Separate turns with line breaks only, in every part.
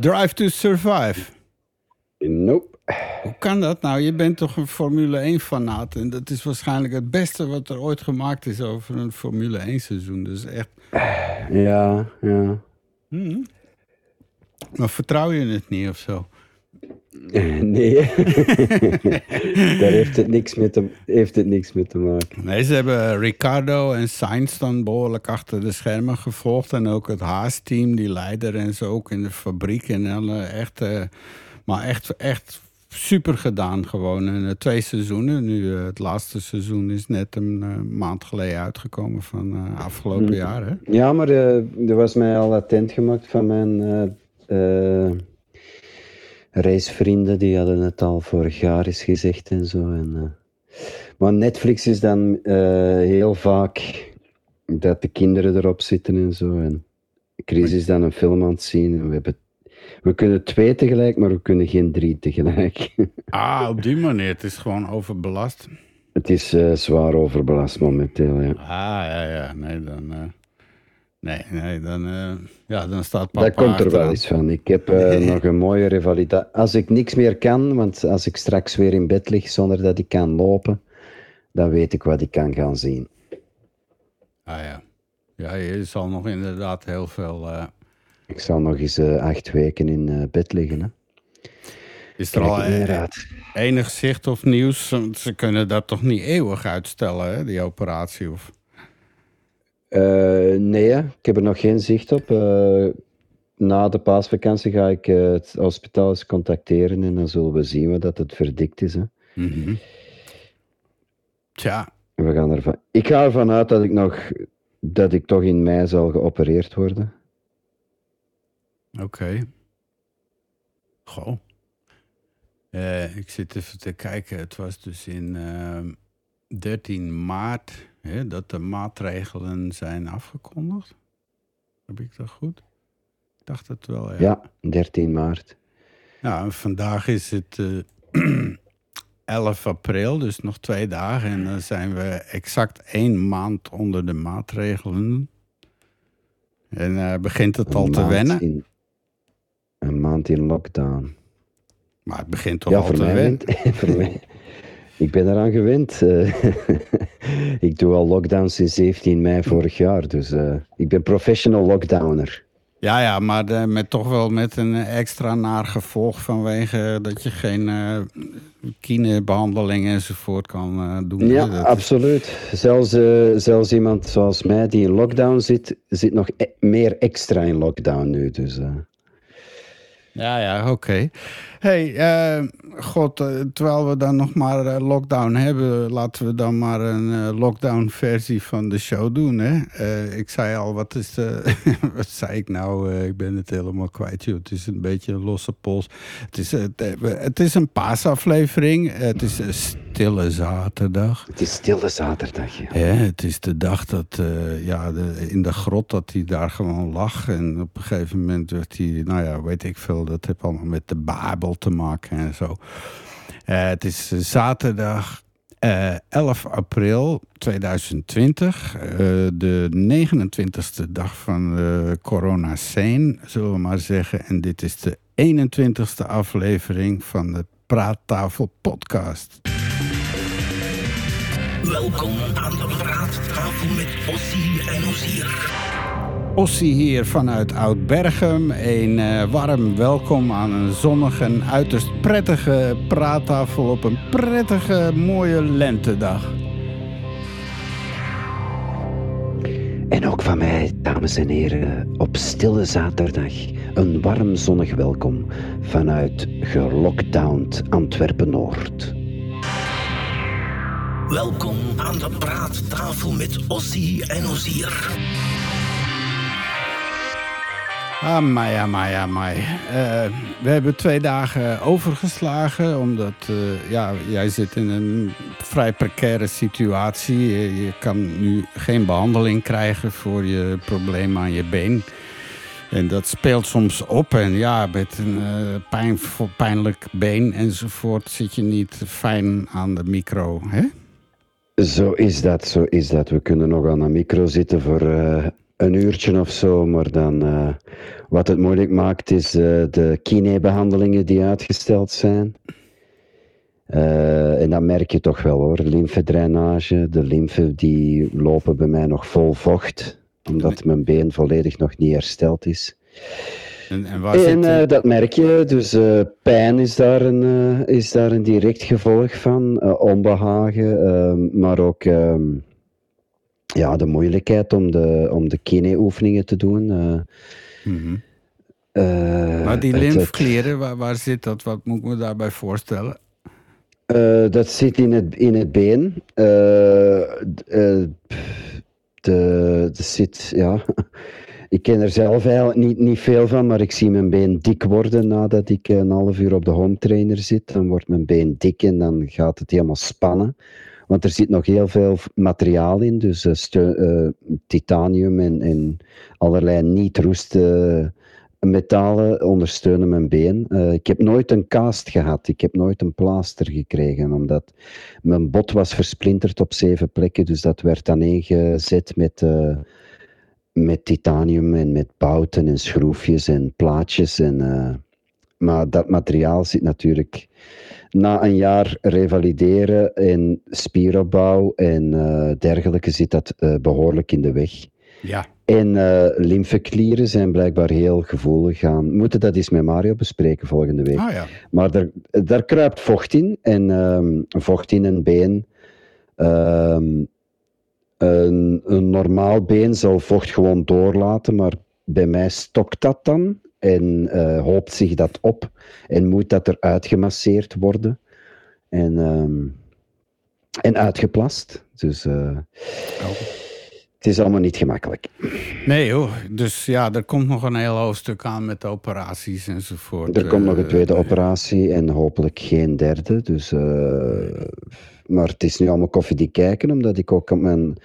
Drive to Survive.
Nope.
Hoe kan dat nou? Je bent toch een Formule 1-fanaat. En dat is waarschijnlijk het beste wat er ooit gemaakt is over een Formule 1-seizoen. Dus echt.
Ja, ja.
Hmm. Maar vertrouw je het niet of zo?
Nee, daar heeft het, niks mee te, heeft het niks mee te maken.
Nee, ze hebben Ricardo en Sainz dan behoorlijk achter de schermen gevolgd. En ook het Haas-team, die leider en zo ook in de fabriek. En echt, uh, maar echt, echt super gedaan gewoon. En uh, twee seizoenen. Nu, uh, het laatste seizoen is net een uh, maand geleden uitgekomen van afgelopen
Mm.
jaar. Hè?
Ja, maar er was mij al attent gemaakt van mijn racevrienden. Die hadden het al vorig jaar eens gezegd en zo. En, maar Netflix is dan heel vaak dat de kinderen erop zitten en zo. En Chris is dan een film aan het zien. En we hebben we kunnen twee tegelijk, maar we kunnen geen drie tegelijk.
ah, op die manier. Het is gewoon overbelast.
Het is uh, zwaar overbelast momenteel, ja.
Ah, ja, ja. Nee, dan... Nee, nee, dan, uh, ja, dan staat papa
Dat komt er wel eens van. Ik heb nee. nog een mooie revalidatie. Als ik niks meer kan, want als ik straks weer in bed lig zonder dat ik kan lopen, dan weet ik wat ik kan gaan zien.
Ah ja. Ja, je zal nog inderdaad heel veel...
Ik zal nog eens acht weken in bed liggen. Hè.
Is er al e enig zicht of nieuws? Ze kunnen dat toch niet eeuwig uitstellen, hè, die operatie? Of?
Uh, nee, ik heb er nog geen zicht op. na de paasvakantie ga ik het hospitaal eens contacteren en dan zullen we zien wat dat het verdikt is. Hè.
Mm -hmm. Tja.
We gaan ervan... Ik ga ervan uit dat ik nog dat ik toch in mei zal geopereerd worden.
Oké. Okay. Goh. Ik zit even te kijken. Het was dus in uh, 13 maart hè, dat de maatregelen zijn afgekondigd. Heb ik dat goed? Ik dacht het wel, ja.
Ja, 13 maart.
Nou, en vandaag is het uh, 11 april, dus nog twee dagen. En dan zijn we exact één maand onder de maatregelen. En uh, begint het al te wennen?
In, een maand in lockdown.
Maar het begint toch
ja,
al te wennen?
Bent, voor mij, ik ben eraan gewend. Uh, ik doe al lockdown sinds 17 mei vorig jaar. Dus uh, ik ben professional lockdowner.
Ja, ja, maar de, met toch wel met een extra naar gevolg vanwege dat je geen uh, kinebehandeling enzovoort kan uh, doen.
Ja,
dat
absoluut. Is... Zelfs, uh, zelfs iemand zoals mij die in lockdown zit, zit nog e meer extra in lockdown nu. Dus,
ja, ja, oké. Okay. hey, uh, god, uh, terwijl we dan nog maar uh, lockdown hebben, laten we dan maar een lockdown-versie van de show doen. Hè? ik zei al, wat is de. wat zei ik nou? ik ben het helemaal kwijt, joh. Het is een beetje een losse pols. Het is, het is een paasaflevering. Het is een stille zaterdag.
Het is stille zaterdag, ja.
ja het is de dag dat, ja, de, in de grot, dat hij daar gewoon lag. En op een gegeven moment werd hij, nou ja, weet ik veel, dat heeft allemaal met de Babel te maken en zo. Uh, het is zaterdag uh, 11 april 2020, uh, de 29ste dag van de corona scene, zullen we maar zeggen. En dit is de 21ste aflevering van de Praattafel podcast.
Welkom aan de Praattafel met Ossie en Ozier.
Ossie hier vanuit Oud-Berghem. Een uh, warm welkom aan een zonnige en uiterst prettige praattafel op een prettige, mooie lentedag.
En ook van mij, dames en heren, op stille zaterdag een warm zonnig welkom vanuit gelockdowned Antwerpen-Noord.
Welkom aan de praattafel met Ossie en Ozier.
Amai, amai, amai. Uh, we hebben twee dagen overgeslagen, omdat uh, ja, jij zit in een vrij precaire situatie. Je, je, kan nu geen behandeling krijgen voor je probleem aan je been. En dat speelt soms op. En ja, met een uh, pijn, pijnlijk been enzovoort zit je niet fijn aan de micro, hè?
Zo is dat, zo is dat. We kunnen nog aan de micro zitten voor een uurtje of zo, maar dan... eh, wat het moeilijk maakt is eh, de kinebehandelingen die uitgesteld zijn. Eh, en dat merk je toch wel hoor. Lymfedrainage, de lymfen die lopen bij mij nog vol vocht. Omdat mijn been volledig nog niet hersteld is.
En, en waar
En
zit...
dat merk je, dus pijn is daar, een, is daar een direct gevolg van, eh, onbehagen, ehm, maar ook ehm, ja, de moeilijkheid om de, om de kine-oefeningen te doen. eh,
mhm.
eh,
Maar die lymfklieren, waar, waar zit dat? Wat moet ik me daarbij voorstellen?
Eh, dat zit in het, in het been. Eh, eh, de zit, ja. Ik ken er zelf eigenlijk niet, niet veel van, maar ik zie mijn been dik worden nadat ik een half uur op de home trainer zit. Dan wordt mijn been dik en dan gaat het helemaal spannen. Want er zit nog heel veel materiaal in, dus eh, eh, titanium en, en allerlei niet roeste metalen ondersteunen mijn been. Eh, ik heb nooit een cast gehad, ik heb nooit een plaaster gekregen, omdat mijn bot was versplinterd op zeven plekken, dus dat werd aangezet met, eh, met titanium en met bouten en schroefjes en plaatjes. En, eh, maar dat materiaal zit natuurlijk na een jaar revalideren en spieropbouw en eh, dergelijke zit dat eh, behoorlijk in de weg.
Ja.
En eh lymfeklieren zijn blijkbaar heel gevoelig aan. We moeten dat eens met Mario bespreken volgende week.
Ah ja.
Maar daar, daar kruipt vocht in. En ehm, vocht in een been. ehm, een, een normaal been zal vocht gewoon doorlaten, maar bij mij stokt dat dan. En eh, hoopt zich dat op. En moet dat eruit gemasseerd worden. En, ehm, en uitgeplast. Dus eh, het is allemaal niet gemakkelijk.
Nee hoor, dus ja, er komt nog een heel hoofdstuk aan met operaties enzovoort.
Er komt nog een
Eh,
tweede operatie en hopelijk geen derde. Dus, maar het is nu allemaal koffiedik kijken, omdat ik ook op mijn,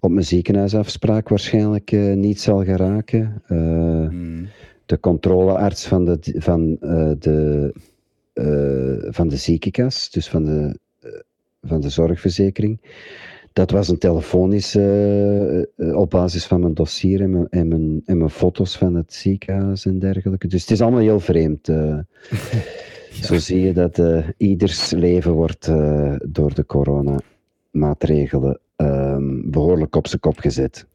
op mijn ziekenhuisafspraak waarschijnlijk niet zal geraken.
Hmm.
De controlearts van de, van, eh, de, eh, van de ziekenkas, dus van de, eh, van de zorgverzekering. Dat was een telefonisch eh, op basis van mijn dossier en mijn, en, mijn, en mijn foto's van het ziekenhuis en dergelijke. Dus het is allemaal heel vreemd. Zo zie je dat ieders leven wordt door de coronamaatregelen ehm behoorlijk op zijn kop gezet.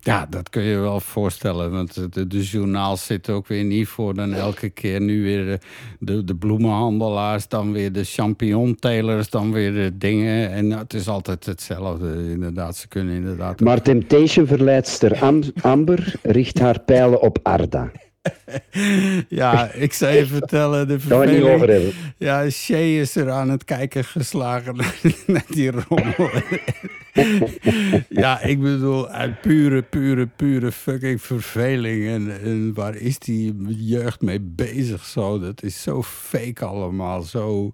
Ja, dat kun je wel voorstellen. Want de, de journaals zitten ook weer niet voor dan elke keer nu weer de, de, de bloemenhandelaars, dan weer de champignontelers, dan weer de dingen. En het is altijd hetzelfde, inderdaad. Ze kunnen inderdaad.
Maar Temptation-verleidster Am- Amber richt haar pijlen op Arda.
Ja, ik zou je vertellen, de verveling-
over hebben.
Ja, Shay is er aan het kijken geslagen naar die rommel. ja, ik bedoel, uit pure, pure, pure fucking verveling. En, en waar is die jeugd mee bezig zo? Dat is zo fake allemaal, zo...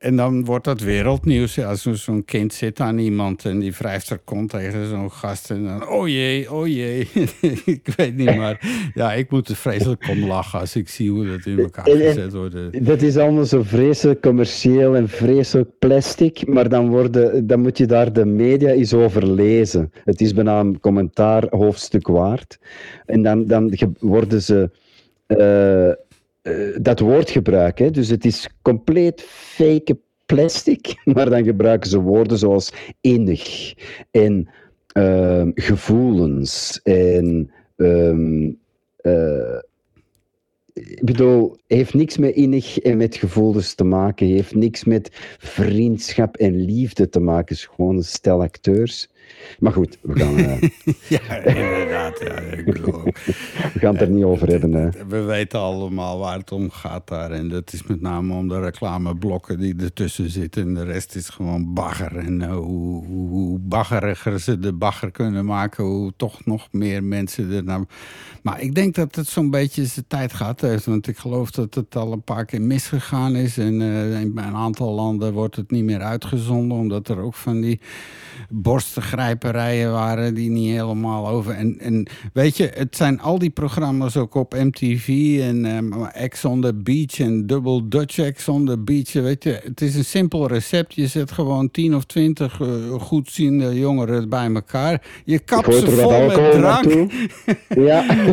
En dan wordt dat wereldnieuws. Ja, zo- zo'n kind zit aan iemand en die wrijft er kont tegen zo'n gast. En dan, oh jee, oh jee. ik weet niet, maar ja, ik moet er vreselijk om lachen als ik zie hoe dat in elkaar gezet wordt.
Dat is allemaal zo vreselijk commercieel en vreselijk plastic, maar dan, worden, dan moet je daar de media eens over lezen. Het is bijna een commentaar hoofdstuk waard. En dan, dan worden ze eh, eh, dat woord gebruiken. Dus het is compleet fake plastic, maar dan gebruiken ze woorden zoals innig en ehm, gevoelens en ehm, eh, ik bedoel, heeft niks met innig en met gevoelens te maken. Heeft niks met vriendschap en liefde te maken. Het is gewoon een stel acteurs. Maar goed, we gaan, eh,
Ja, inderdaad. Ja, ik bedoel,
we gaan het er niet over hebben. Hè.
we weten allemaal waar het om gaat daar. En dat is met name om de reclameblokken die ertussen zitten. En de rest is gewoon bagger. En eh, hoe, hoe, baggeriger ze de bagger kunnen maken, hoe toch nog meer mensen er naar... Maar ik denk dat het zo'n beetje zijn tijd heeft. Want ik geloof dat het al een paar keer misgegaan is. En eh, in een aantal landen wordt het niet meer uitgezonden. Omdat er ook van die grijperijen waren die niet helemaal over. En, en weet je, het zijn al die programma's ook op MTV en um, Ex on the Beach en Double Dutch Ex on the Beach. Weet je, het is een simpel recept. Je zet gewoon 10 of 20 uh, goedziende jongeren bij elkaar. Je kapt ze vol met drank.
Ja.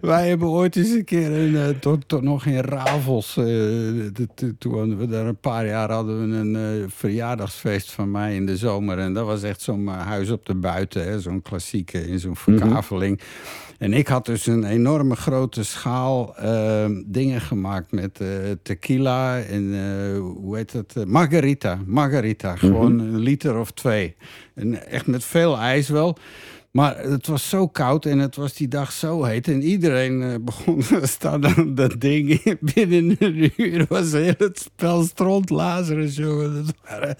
Wij hebben ooit eens een keer een, uh, tot, tot nog in Ravels. Uh, toen we daar een paar jaar hadden we een verjaardagsfeest van mij in de zomer. En dat was echt zo'n huis op de buiten. Zo'n klassieke in zo'n verkaveling. Mm -hmm. En ik had dus een enorme grote schaal uh, dingen gemaakt met uh, tequila en uh, hoe heet het? margarita. Margarita. Mm -hmm. Gewoon een liter of twee. En echt met veel ijs wel. Maar het was zo koud en het was die dag zo heet. En iedereen uh, begon te staan aan dat ding. Binnen een uur was heel het spel stront Lazarus, jongen. Dat waren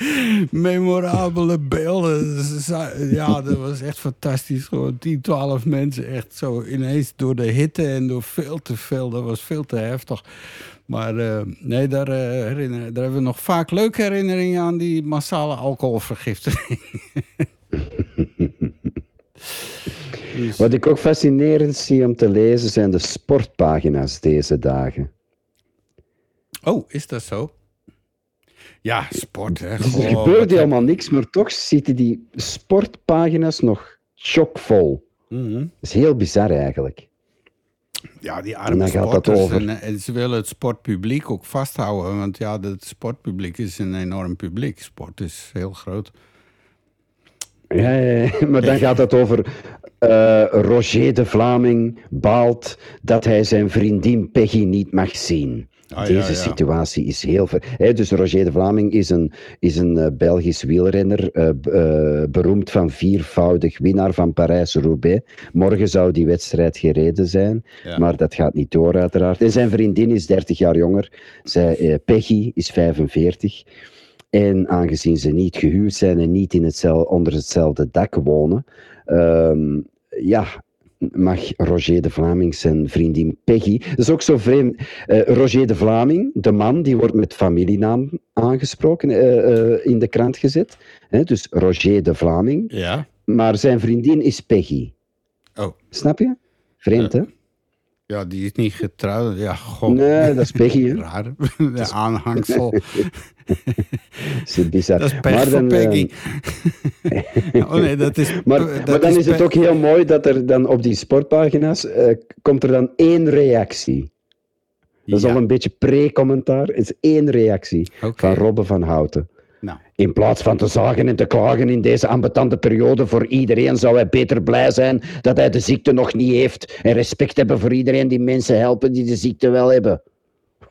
memorabele beelden. Ja, dat was echt fantastisch. Gewoon 10, 12 mensen echt zo ineens door de hitte en door veel te veel. Dat was veel te heftig. Maar uh, nee, daar, herinner, daar hebben we nog vaak leuke herinneringen aan die massale alcoholvergiftiging.
Dus. Wat ik ook fascinerend zie om te lezen zijn de sportpagina's deze dagen.
Oh, is dat zo? Ja, sport. Hè.
Er gebeurt helemaal niks, maar toch zitten die sportpagina's nog chockvol. Mm -hmm. Dat is heel bizar eigenlijk.
Ja, die arme sporters. En, en, ze willen het sportpubliek ook vasthouden. Want ja, het sportpubliek is een enorm publiek. Sport is heel groot.
Ja, ja, ja, maar dan gaat het over uh, Roger de Vlaming baalt dat hij zijn vriendin Peggy niet mag zien. Ah, Deze situatie is heel ver. He, dus Roger de Vlaming is een, is een uh, Belgisch wielrenner, uh, uh, beroemd van viervoudig winnaar van Parijs-Roubaix. Morgen zou die wedstrijd gereden zijn, maar dat gaat niet door, uiteraard. En zijn vriendin is 30 jaar jonger. Zij, Peggy is 45. En aangezien ze niet gehuwd zijn en niet in hetzelfde, onder hetzelfde dak wonen, um, ja, mag Roger de Vlaming zijn vriendin Peggy. Dat is ook zo vreemd. Uh, Roger de Vlaming, de man, die wordt met familienaam aangesproken, uh, uh, in de krant gezet. Hè? Dus Roger de Vlaming.
Ja.
Maar zijn vriendin is Peggy.
Oh.
Snap je? Vreemd, hè?
Ja, die is niet getrouwd. Ja, god.
Nee, dat is Peggy.
Raar. De aanhangsel.
dat is bizar.
Dat is maar dan, Peggy. oh nee, dat is...
Maar, dat maar dan is, is het ook heel mooi dat er dan op die sportpagina's... Uh, komt er dan één reactie. Dat is ja. al een beetje pre-commentaar. Het is één reactie okay. van Robbe van Houten. In plaats van te zagen en te klagen in deze ambetante periode voor iedereen, zou hij beter blij zijn dat hij de ziekte nog niet heeft. En respect hebben voor iedereen die mensen helpen die de ziekte wel hebben.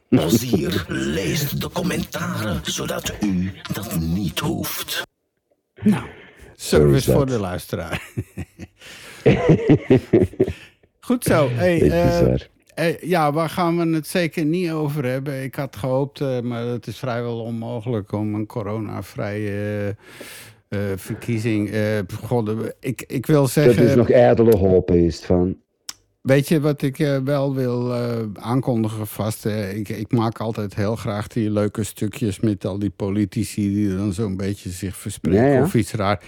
Ozier leest de commentaren, zodat u dat niet hoeft.
Nou, service voor de luisteraar. Goed zo. Hey, uh, eh, ja, waar gaan we het zeker niet over hebben? Ik had gehoopt, uh, maar het is vrijwel onmogelijk om een coronavrije uh, verkiezing. God, ik, ik wil zeggen.
Dat is nog ijdele hoop, is van.
Weet je wat ik wel wil uh, aankondigen vast? Uh, ik, ik, maak altijd heel graag die leuke stukjes met al die politici die dan zo'n beetje zich verspreken ja, ja. of iets raar.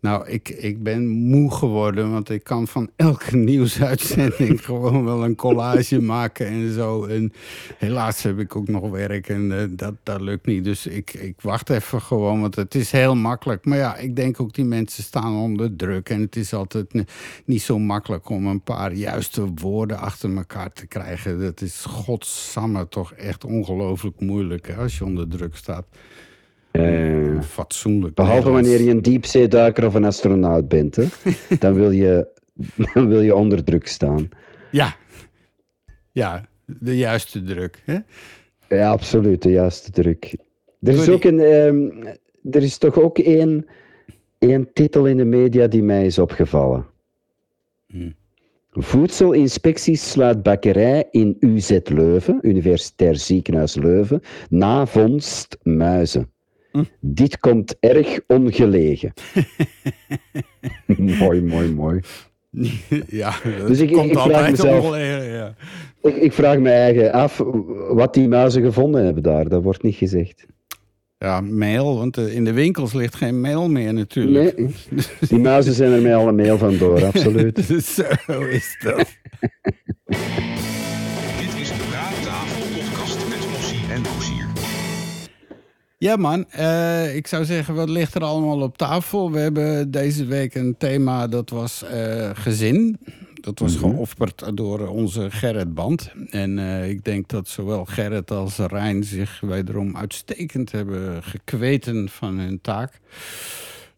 Nou, ik, ik ben moe geworden, want ik kan van elke nieuwsuitzending gewoon wel een collage maken en zo. En helaas heb ik ook nog werk en uh, dat, dat lukt niet. Dus ik, ik wacht even gewoon, want het is heel makkelijk. Maar ja, ik denk ook die mensen staan onder druk. En het is altijd niet zo makkelijk om een paar juiste woorden achter elkaar te krijgen. Dat is godsamme toch echt ongelooflijk moeilijk hè, als je onder druk staat.
Uh,
Fatsoenlijk.
Behalve wanneer je een diepzeeduiker of een astronaut bent. Hè? dan, wil je, dan wil je onder druk staan.
Ja. Ja, de juiste druk. Hè?
Ja, absoluut, de juiste druk. Er is, ook een, um, er is toch ook één, één titel in de media die mij is opgevallen.
Hmm.
Voedselinspectie sluit bakkerij in UZ Leuven, Universitair Ziekenhuis Leuven, na vondst muizen.
Hm?
Dit komt erg ongelegen. mooi, mooi, mooi.
Ja, dus ik, ik, ik vraag mezelf, ongelegen, ja.
ik, ik vraag me eigen af wat die muizen gevonden hebben daar. Dat wordt niet gezegd.
Ja, mail, want eh, in de winkels ligt geen mail meer natuurlijk.
Nee, die muizen zijn er met alle mail vandoor, absoluut.
Zo is dat. Ja man, eh, ik zou zeggen, wat ligt er allemaal op tafel? We hebben deze week een thema, dat was eh, gezin. Dat was geofferd door onze Gerrit Band. En eh, ik denk dat zowel Gerrit als Rijn zich wederom uitstekend hebben gekweten van hun taak.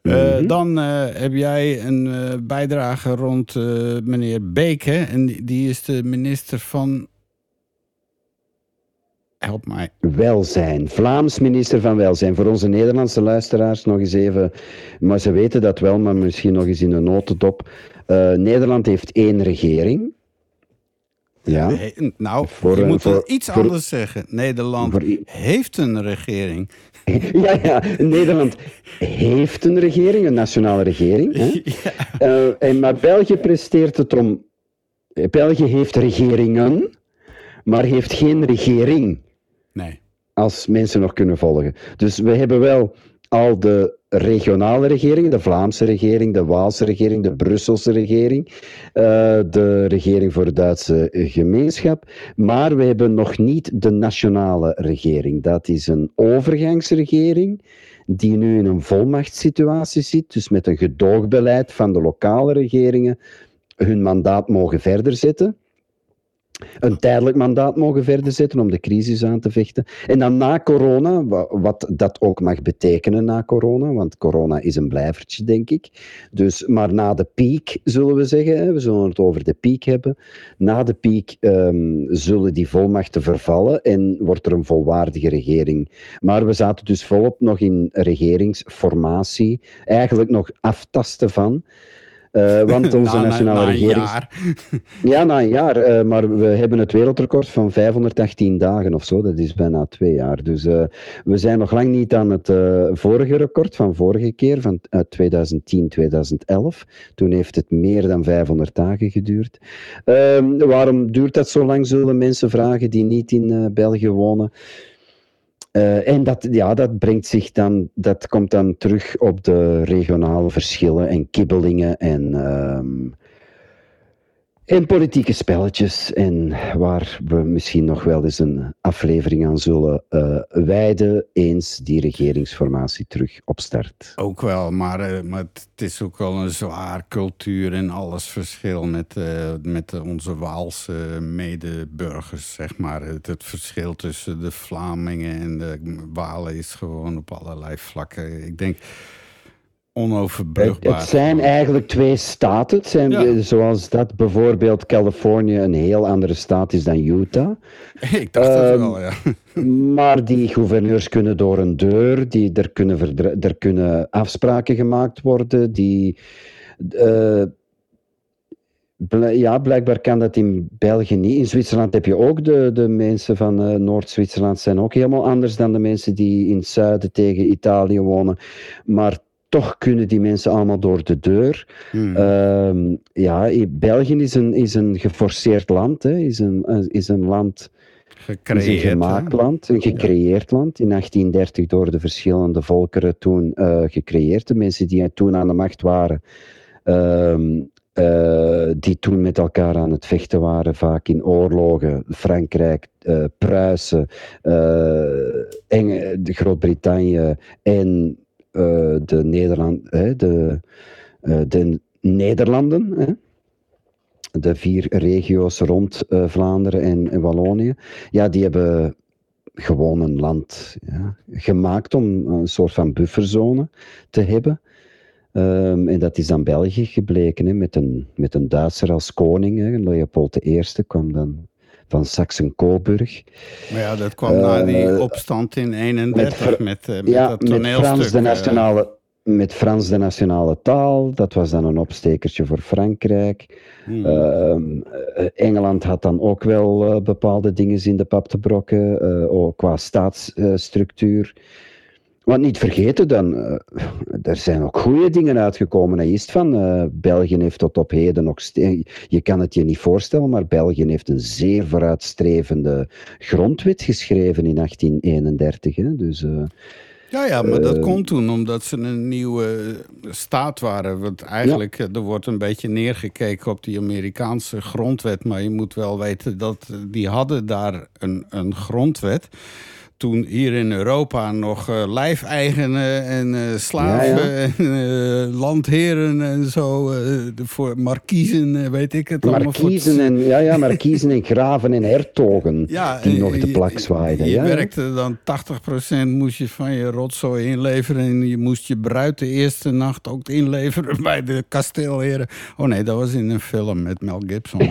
Eh, Dan heb jij een bijdrage rond meneer Beke. En die, die is de minister van. Help mij.
Welzijn, Vlaams minister van Welzijn. Voor onze Nederlandse luisteraars nog eens even, maar ze weten dat wel, maar misschien nog eens in een notendop. Eh, Nederland heeft één regering. Ja,
nou,
Voor,
je
eh,
moet wel iets
voor-
anders zeggen. Nederland heeft een regering.
ja, ja, Nederland heeft een regering, een nationale regering. Hè? Eh, en, maar België presteert het om. België heeft regeringen, maar heeft geen regering.
Nee.
als mensen nog kunnen volgen. Dus we hebben wel al de regionale regeringen, de Vlaamse regering, de Waalse regering, de Brusselse regering, eh, de regering voor de Duitse gemeenschap, maar we hebben nog niet de nationale regering. Dat is een overgangsregering die nu in een volmachtssituatie zit, dus met een gedoogbeleid van de lokale regeringen hun mandaat mogen verder zetten een tijdelijk mandaat mogen verder zetten om de crisis aan te vechten. En dan na corona, wa- wat dat ook mag betekenen na corona, want corona is een blijvertje, denk ik. Dus, maar na de piek, zullen we zeggen, we zullen het over de piek hebben. Na de piek ehm, zullen die volmachten vervallen en wordt er een volwaardige regering. Maar we zaten dus volop nog in regeringsformatie, eigenlijk nog aftasten van. Eh, want onze
Na- na-
nationale
na
regering.
jaar.
Ja, na een jaar. eh, maar we hebben het wereldrecord van 518 dagen of zo. Dat is bijna twee jaar. Dus eh, we zijn nog lang niet aan het vorige record van vorige keer, van eh, 2010, 2011. Toen heeft het meer dan 500 dagen geduurd. Ehm, waarom duurt dat zo lang, zullen mensen vragen die niet in België wonen. Eh, en dat, ja, dat brengt zich dan, dat komt dan terug op de regionale verschillen en kibbelingen en, ehm, en politieke spelletjes. En waar we misschien nog wel eens een aflevering aan zullen eh wijden, eens die regeringsformatie terug opstart.
Ook wel, maar, eh, maar het is ook wel een zwaar cultuur en alles verschil met, eh, met onze Waalse medeburgers, zeg maar. Het, het verschil tussen de Vlamingen en de Walen is gewoon op allerlei vlakken. Ik denk onoverbrugbaar.
het zijn eigenlijk twee staten. Het zijn,
Ja.
eh, Zoals dat bijvoorbeeld Californië een heel andere staat is dan Utah.
Ik dacht dat
Ehm,
wel, ja.
Maar die gouverneurs kunnen door een deur, die, er, kunnen er kunnen afspraken gemaakt worden. Die, eh, ja, blijkbaar kan dat in België niet. In Zwitserland heb je ook de, de mensen van eh, Noord-Zwitserland zijn ook helemaal anders dan de mensen die in het zuiden tegen Italië wonen. Maar toch kunnen die mensen allemaal door de deur.
Hmm.
Ehm, ja, België is een, is een geforceerd land, hè, is, een, is een land is een
hè?
gemaakt land, een gecreëerd land. In 1830 door de verschillende volkeren toen eh, gecreëerd. De mensen die toen aan de macht waren, ehm, eh, die toen met elkaar aan het vechten waren, vaak in oorlogen. Frankrijk, eh, Pruisen, Groot-Brittannië en eh, de, Nederland, de, eh, de Nederlanden. De vier regio's rond eh, Vlaanderen en, en Wallonië, ja, die hebben gewoon een land ja, gemaakt om een soort van bufferzone te hebben. Ehm, en dat is dan België gebleken, hè, met, een, met een Duitser als koning. Hè. Leopold I kwam dan van Saxen-Coburg.
Maar ja, dat kwam na die
Eh,
opstand in 31
met
met, eh, met
ja,
dat
met
toneelstuk.
Frans, de
eh,
nationale, met Frans de nationale taal. Dat was dan een opstekertje voor Frankrijk.
hmm.
Ehm, eh, Engeland had dan ook wel bepaalde dingen in de pap te brokken, ook qua staatsstructuur. Want niet vergeten dan, eh, er zijn ook goede dingen uitgekomen. Hij is van, eh, België heeft tot op heden nog steeds, je kan het je niet voorstellen, maar België heeft een zeer vooruitstrevende grondwet geschreven in 1831. Hè? Dus, eh,
Ja, ja, maar dat komt toen omdat ze een nieuwe staat waren. Want eigenlijk, er wordt een beetje neergekeken op die Amerikaanse grondwet. Maar je moet wel weten dat die hadden daar een, een grondwet. Toen hier in Europa nog eh, lijfeigenen en eh, slaven
Ja, ja.
en eh, landheren en zo. voor markiezen, weet ik het allemaal.
Markiezen en, ja, ja, markiezen en graven en hertogen
Ja,
die
en
nog de
je-
plak zwaaiden.
Je
ja.
werkte dan 80% moest je van je rotzooi inleveren. En je moest je bruid de eerste nacht ook inleveren bij de kasteelheren. Oh nee, dat was in een film met Mel Gibson.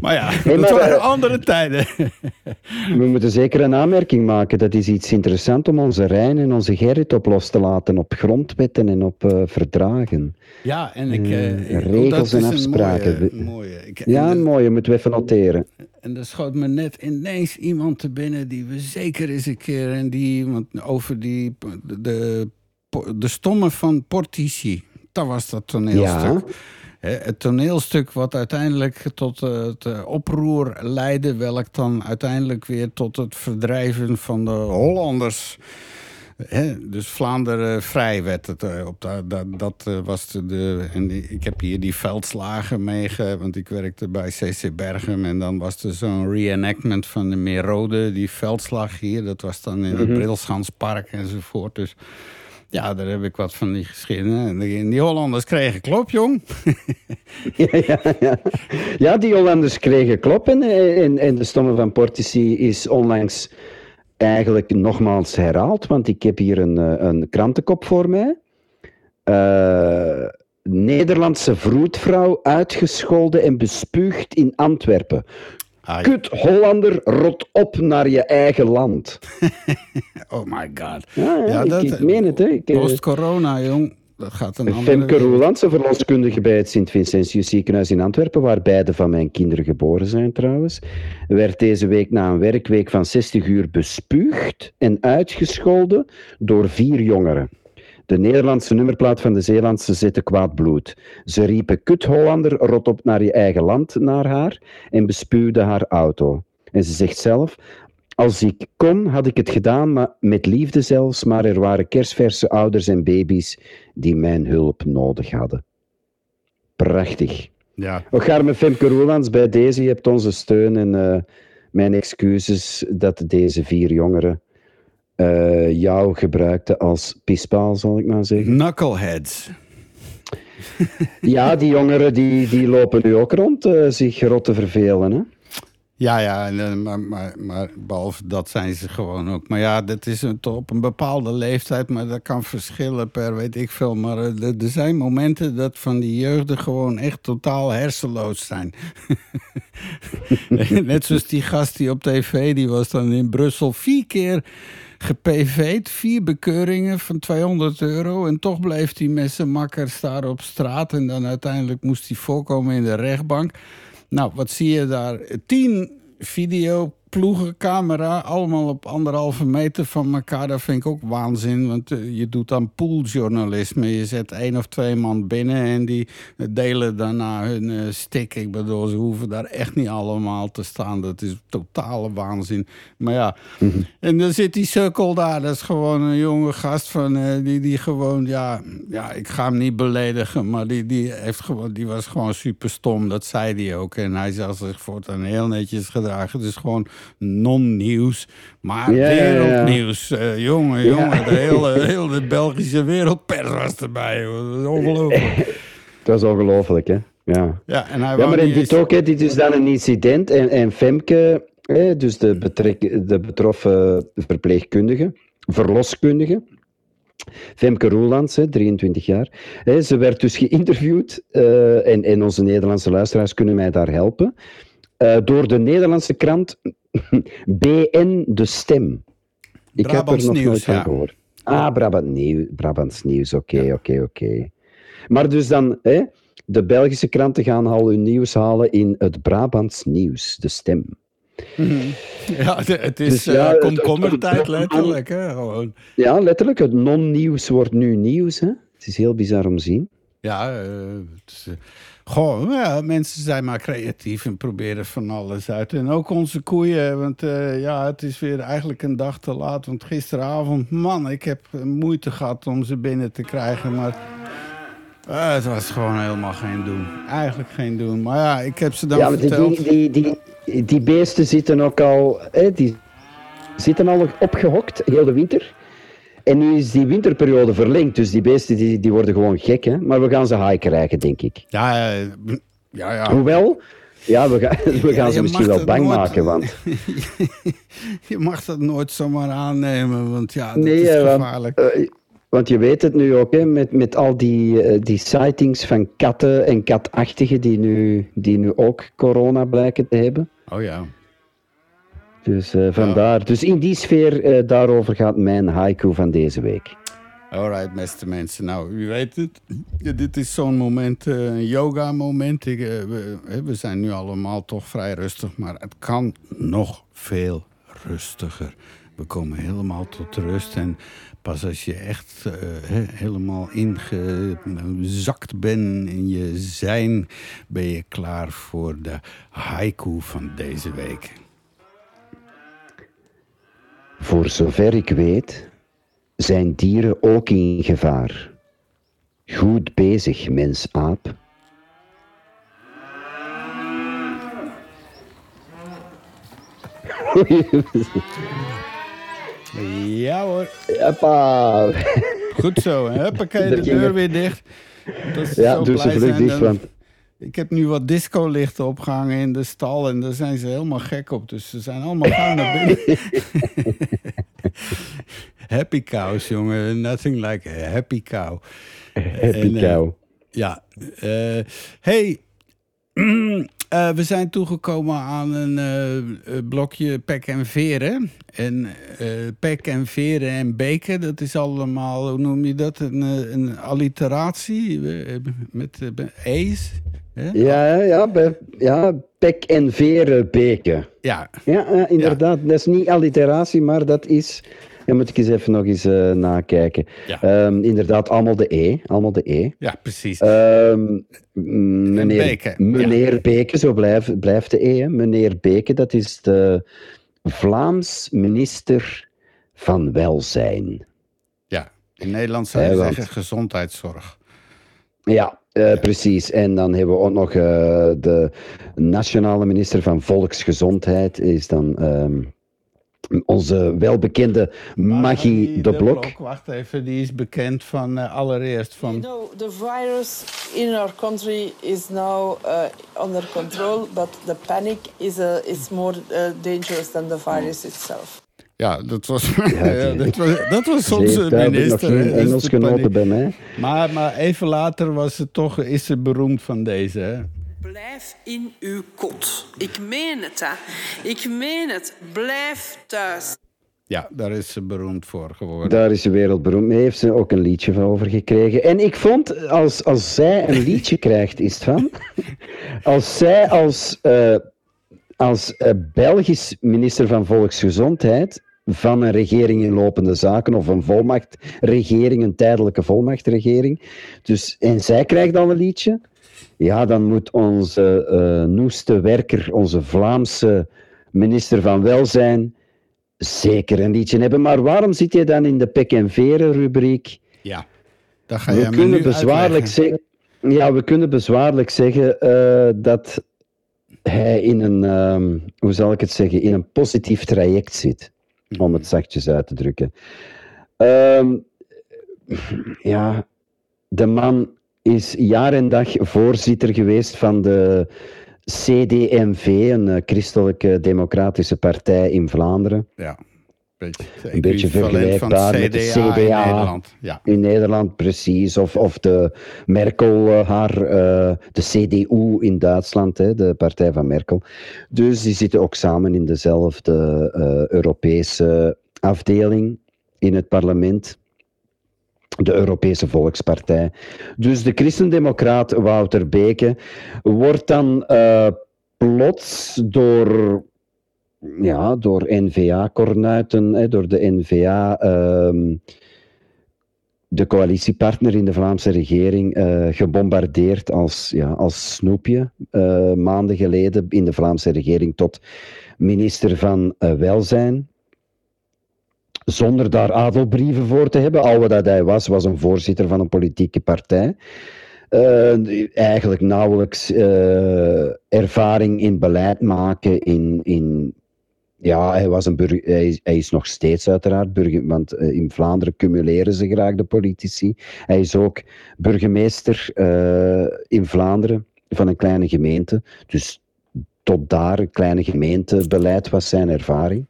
maar ja,
Nee,
dat waren andere tijden.
We moeten zeker een aanmerking maken. Dat is iets interessants om onze Rijn en onze Gerrit op los te laten op grondwetten en op eh, verdragen.
ja, en ik...
Eh,
eh, ik-
regels en
een
afspraken.
Mooie, mooie. Ik,
Ja,
en,
mooi, moeten we even noteren.
En er schoot me net ineens iemand te binnen die we zeker eens een keer... En die, want over die, de, de, de stomme van Portici. Dat was dat toneelstuk. Hè, Het toneelstuk wat uiteindelijk tot eh, het eh, oproer leidde... welk dan uiteindelijk weer tot het verdrijven van de Hollanders... Dus Vlaanderen vrij werd. Het eh, op dat, dat, dat was de, en die- ik heb hier die veldslagen meege, want ik werkte bij CC Bergen en dan was er zo'n reenactment van de Merode, die veldslag hier, dat was dan in het Brilschanspark enzovoort. Dus ja, daar heb ik wat van die geschiedenis. En die, Hollanders kregen klop, jong.
Ja, ja, ja. ja, die Hollanders kregen. En, en de stomme van Portici is onlangs eigenlijk nogmaals herhaald. Want ik heb hier een, eh, een krantenkop voor mij. Eh, Nederlandse vroedvrouw uitgescholden en bespuugd in Antwerpen. Kut Hollander, rot op naar je eigen land.
oh my god.
Ja, ja, ik, ik meen het. Hè. Eh,
Post-corona, jong. Dat gaat een andere
Femke een verloskundige bij het Sint-Vincentius ziekenhuis in Antwerpen, waar beide van mijn kinderen geboren zijn trouwens, werd deze week na een werkweek van 60 uur bespuugd en uitgescholden door vier jongeren. De Nederlandse nummerplaat van de Zeelandse zette kwaad bloed. Ze riepen kut Hollander, rot op naar je eigen land naar haar en bespuwden haar auto. En ze zegt zelf, als ik kon, had ik het gedaan, maar met liefde zelfs, maar er waren kerstverse ouders en baby's die mijn hulp nodig hadden. Prachtig.
Ja,
Ook Garme Femke Roelands, bij deze, je hebt onze steun en eh, mijn excuses dat deze vier jongeren eh, jou gebruikten als pispaal, zal ik maar zeggen.
knuckleheads.
Ja, die jongeren die, die lopen nu ook rond eh, zich rot te vervelen. Hè?
Ja, ja, eh, maar, maar, maar behalve dat zijn ze gewoon ook. Maar ja, dat is een, op een bepaalde leeftijd, maar dat kan verschillen per weet ik veel. Maar er er zijn momenten dat van die jeugden gewoon echt totaal hersenloos zijn. Net zoals die gast die op tv, die was dan in Brussel vier keer gepv'd, vier bekeuringen van 200 euro. En toch bleef hij met zijn makkers daar op straat. En dan uiteindelijk moest hij voorkomen in de rechtbank. Nou, wat zie je daar? Tien videoploegen, camera, allemaal op anderhalve meter van elkaar. Dat vind ik ook waanzin, want eh, je doet dan pooljournalisme. Je zet één of twee man binnen en die delen daarna hun eh stick. Ik bedoel, ze hoeven daar echt niet allemaal te staan. Dat is totale waanzin. Maar ja, en dan zit die sukkel daar. Dat is gewoon een jonge gast van, eh, die, die gewoon, ja, ja, ik ga hem niet beledigen, maar die, die, heeft gewoon, die was gewoon super stom. Dat zei hij ook. En hij zal zich voortaan heel netjes gedragen. Dus gewoon non-nieuws, maar wereldnieuws. Eh, jongen, jongen, de hele, hele de Belgische wereldpers was erbij. Ongelooflijk.
Dat is ongelooflijk, hè? Ja.
Ja, en hij
Ja, maar dit
eens-
ook, hè, dit is dan een incident. En, en Femke, hè, dus de, betrek, de betroffen verpleegkundige, verloskundige, Femke Roelands, hè, 23 jaar, hè, ze werd dus geïnterviewd, eh, en, en onze Nederlandse luisteraars kunnen mij daar helpen, eh, door de Nederlandse krant BN De Stem. Ik heb er nog
Nieuws,
nooit van gehoord. Ah, Brabant Nieuws, Brabants Nieuws, oké, oké, oké. Maar dus dan, hè, de Belgische kranten gaan al hun nieuws halen in het Brabants Nieuws, de stem.
Ja, het- is
Dus
eh,
ja,
komkommertijd letterlijk, hè, gewoon.
Ja, letterlijk, het non-nieuws wordt nu nieuws. Hè? Het is heel bizar om te zien.
Ja, eh, het is, eh, goh, ja, mensen zijn maar creatief en proberen van alles uit. En ook onze koeien, want eh, ja, het is weer eigenlijk een dag te laat. Want gisteravond, man, ik heb moeite gehad om ze binnen te krijgen. Maar eh, het was gewoon helemaal geen doen. Eigenlijk geen doen. Maar ja, ik heb ze dan
ja,
verteld.
die, die, die, die beesten zitten ook al, hè, die zitten al opgehokt heel de winter. En nu is die winterperiode verlengd, dus die beesten die, die worden gewoon gek. Hè? Maar we gaan ze high krijgen, denk ik.
Ja, eh, ja, ja.
Hoewel, ja, we gaan, we gaan
Ja,
ze misschien wel bang
nooit-
maken. Want,
je mag dat nooit zomaar aannemen, want ja, dat
nee,
is
eh,
gevaarlijk.
eh, want je weet het nu ook, hè, met, met al die, die sightings van katten en katachtigen die nu, die nu ook corona blijken te hebben.
Oh ja.
Dus eh, vandaar. Dus in die sfeer, eh, daarover gaat mijn haiku van deze week.
Alright, beste mensen. Nou, u weet het. Ja, dit is zo'n moment, eh, een yoga-moment. We, we zijn nu allemaal toch vrij rustig, maar het kan nog veel rustiger. We komen helemaal tot rust en pas als je echt helemaal ingezakt bent in je zijn, ben je klaar voor de haiku van deze week.
Voor zover ik weet, zijn dieren ook in gevaar. Goed bezig, mens-aap.
Ja hoor,
Hoppa.
goed zo. Huppakee, de deur
er-
weer dicht. Dat
Ja,
zo
doe ze vlug dicht, want
Ik heb nu wat discolichten opgehangen in de stal en daar zijn ze helemaal gek op. Dus ze zijn allemaal gauw naar binnen. happy cows, jongen. Nothing like a happy cow.
happy
En, eh,
cow.
Ja. eh, hey, eh, we zijn toegekomen aan een blokje pek en veren. En pek en veren en beken, dat is allemaal, hoe noem je dat? Een, een alliteratie met e's. Hè?
Ja, ja, bij, ja, pek en veren beken.
Ja,
Ja, eh, inderdaad. Dat is niet alliteratie, maar dat is... Ja, moet ik eens even nog eens eh, nakijken.
Ja.
Ehm, inderdaad, allemaal de E. Allemaal de E.
ja precies.
Ehm, meneer,
Beke,
meneer Beke, zo blijft, blijft de E. Hè. Meneer Beke, dat is de Vlaams minister van Welzijn.
ja. In Nederland zou je
Ja,
zeggen gezondheidszorg.
Ja, eh, precies. En dan hebben we ook nog eh, de nationale minister van Volksgezondheid, is dan ehm, onze welbekende Maggie de Blok.
Wacht even, die is bekend van eh, allereerst
You
van...
know, the virus in our country is now uh, under control, but the panic is, uh, is more uh, dangerous than the virus itself.
Ja, dat was,
Ja,
ja,
die-
dat was, dat was
Ze
onze
heeft duidelijk nog
minister. hè,
geen
dat is
Engels
de
genoten
paniek.
bij mij.
Maar, maar even later was ze toch, is ze beroemd van deze. Hè?
Blijf in uw kot. Ik meen het, hè. Ik meen het. Blijf thuis.
Ja, daar is ze beroemd voor geworden.
Daar is ze wereldberoemd mee. Heeft ze ook een liedje van over gekregen. En ik vond, als, als zij een liedje krijgt, is het van. Als zij als, eh, als eh, Belgisch minister van Volksgezondheid van een regering in lopende zaken of een volmachtregering, een tijdelijke volmachtregering. Dus, en zij krijgt dan een liedje. Ja, dan moet onze eh noeste werker, onze Vlaamse minister van Welzijn, zeker een liedje hebben. Maar waarom zit je dan in de pek en veren rubriek?
Ja, dat ga je
We kunnen, bezwaarlijk zeggen, ja, we kunnen bezwaarlijk zeggen eh, dat hij in een, ehm, hoe zal ik het zeggen, in een positief traject zit. Om het zachtjes uit te drukken. Ehm, ja, de man is jaar en dag voorzitter geweest van de CDMV, een eh, christelijke democratische partij in Vlaanderen.
Ja, beetje,
Een beetje vergelijkbaar met de
CDA in. Nederland. Ja,
In Nederland precies, of, of de Merkel, eh, haar, eh, de CDU in Duitsland, hè, de partij van Merkel. Dus die zitten ook samen in dezelfde eh, Europese afdeling in het parlement. De Europese Volkspartij. Dus de christendemocraat Wouter Beke wordt dan plots door ja, door NVA-kornuiten, door de NVA ehm,
de coalitiepartner in de Vlaamse regering eh, gebombardeerd als, ja, als snoepje. eh, maanden geleden in de Vlaamse regering tot minister van eh, Welzijn. Zonder daar adelbrieven voor te hebben. Al wat dat hij was, was een voorzitter van een politieke partij. Eigenlijk nauwelijks ervaring in beleid maken, in, in ja, hij, was een burger, hij, is, hij is nog steeds uiteraard burger, want eh, in Vlaanderen cumuleren ze graag de politici. Hij is ook burgemeester eh, in Vlaanderen van een kleine gemeente. Dus tot daar, een kleine gemeentebeleid was zijn ervaring.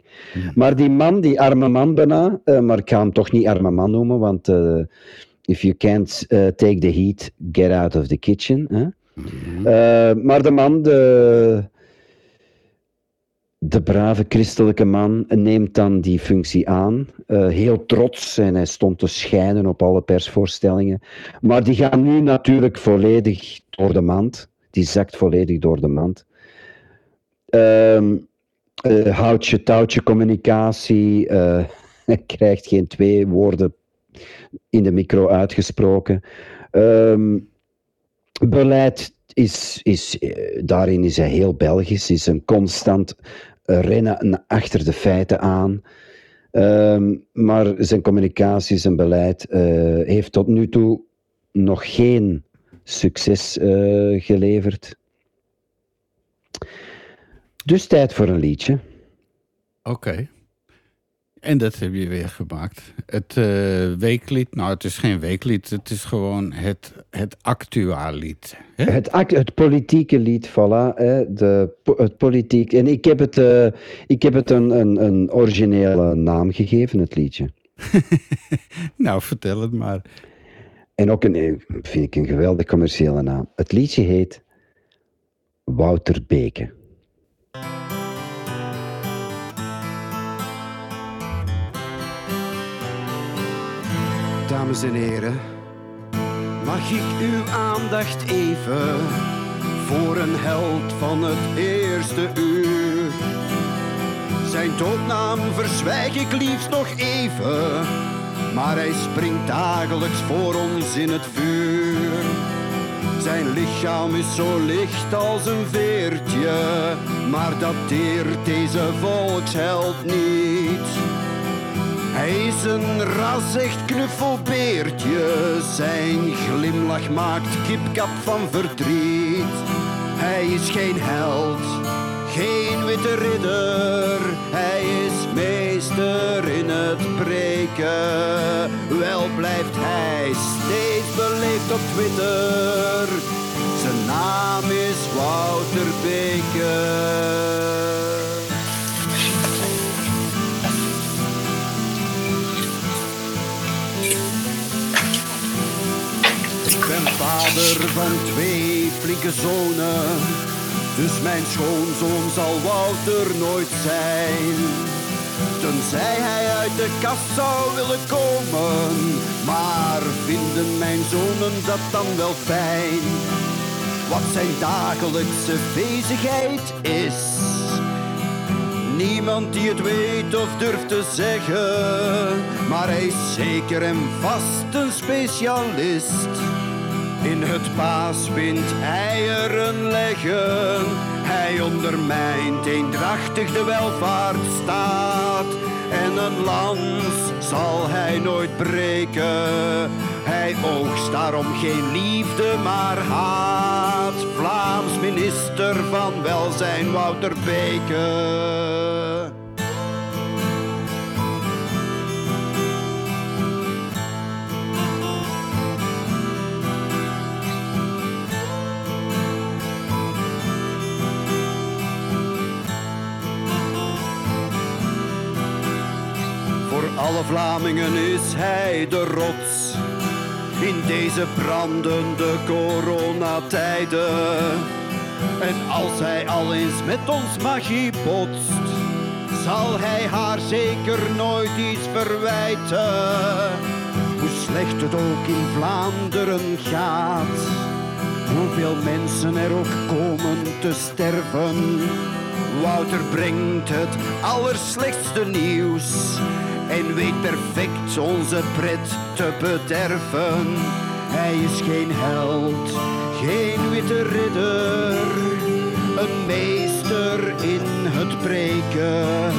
Maar die man, die arme man bijna, eh, maar ik ga hem toch niet arme man noemen, want if you can't take the heat, get out of the kitchen. Hè? Eh, maar de man, de, de brave christelijke man neemt dan die functie aan, eh, heel trots en hij stond te schijnen op alle persvoorstellingen. Maar die gaan nu natuurlijk volledig door de mand. Die zakt volledig door de mand. Ehm eh, houtje touwtje communicatie, eh, hij krijgt geen twee woorden in de micro uitgesproken. Ehm, beleid is, is, daarin is hij heel Belgisch, is een constant rennen achter de feiten aan. Ehm, maar zijn communicatie, zijn beleid eh, heeft tot nu toe nog geen succes eh, geleverd. Dus tijd voor een liedje.
Oké. En dat heb je weer gemaakt. Het eh, weeklied, nou het is geen weeklied, het is gewoon het, het actuaalied. hè?
Het, act- het politieke lied, voilà. Hè, de, het politiek. En ik heb het, eh, ik heb het een, een, een originele naam gegeven, het liedje.
Nou, vertel het maar.
En ook een, eh, vind ik een geweldig commerciële naam. Het liedje heet Wouter Beke.
Dames en heren, mag ik uw aandacht even voor een held van het eerste uur? Zijn doodnaam verzwijg ik liefst nog even, maar hij springt dagelijks voor ons in het vuur. Zijn lichaam is zo licht als een veertje, maar dat deert deze volksheld niet. Hij is een rasecht knuffelbeertje, zijn glimlach maakt kipkap van verdriet. Hij is geen held, geen witte ridder, hij is meester in het breken. Wel blijft hij steeds beleefd op Twitter, zijn naam is Wouter Beke. Vader van twee flinke zonen. Dus mijn schoonzoon zal Wouter nooit zijn. Tenzij hij uit de kast zou willen komen. Maar vinden mijn zonen dat dan wel fijn? Wat zijn dagelijkse bezigheid is. Niemand die het weet of durft te zeggen. Maar hij is zeker en vast een specialist. In het paaswind eieren leggen. Hij ondermijnt eendrachtig de welvaartsstaat. En een lans zal hij nooit breken. Hij oogst daarom geen liefde, maar haat. Vlaams minister van Welzijn Wouter Beke. Alle Vlamingen is hij de rots in deze brandende coronatijden. En als hij al eens met ons magie botst, zal hij haar zeker nooit iets verwijten. Hoe slecht het ook in Vlaanderen gaat, hoeveel mensen er ook komen te sterven. Wouter brengt het allerslechtste nieuws
en weet perfect onze pret te bederven. Hij is geen held, geen witte ridder, een meester in het breken.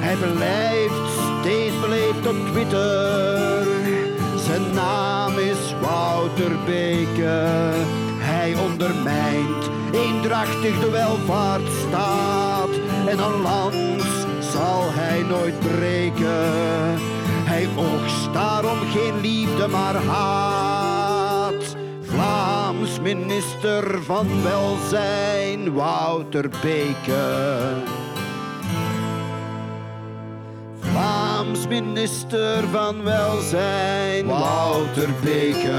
Hij blijft steeds beleefd op Twitter. Zijn naam is Wouter Beke. Hij ondermijnt eendrachtig de welvaartsstaat. En een lans zal hij nooit breken. Hij oogst daarom geen liefde, maar haat. Vlaams minister van Welzijn, Wouter Beke. Vlaams minister van Welzijn, Wouter Beke.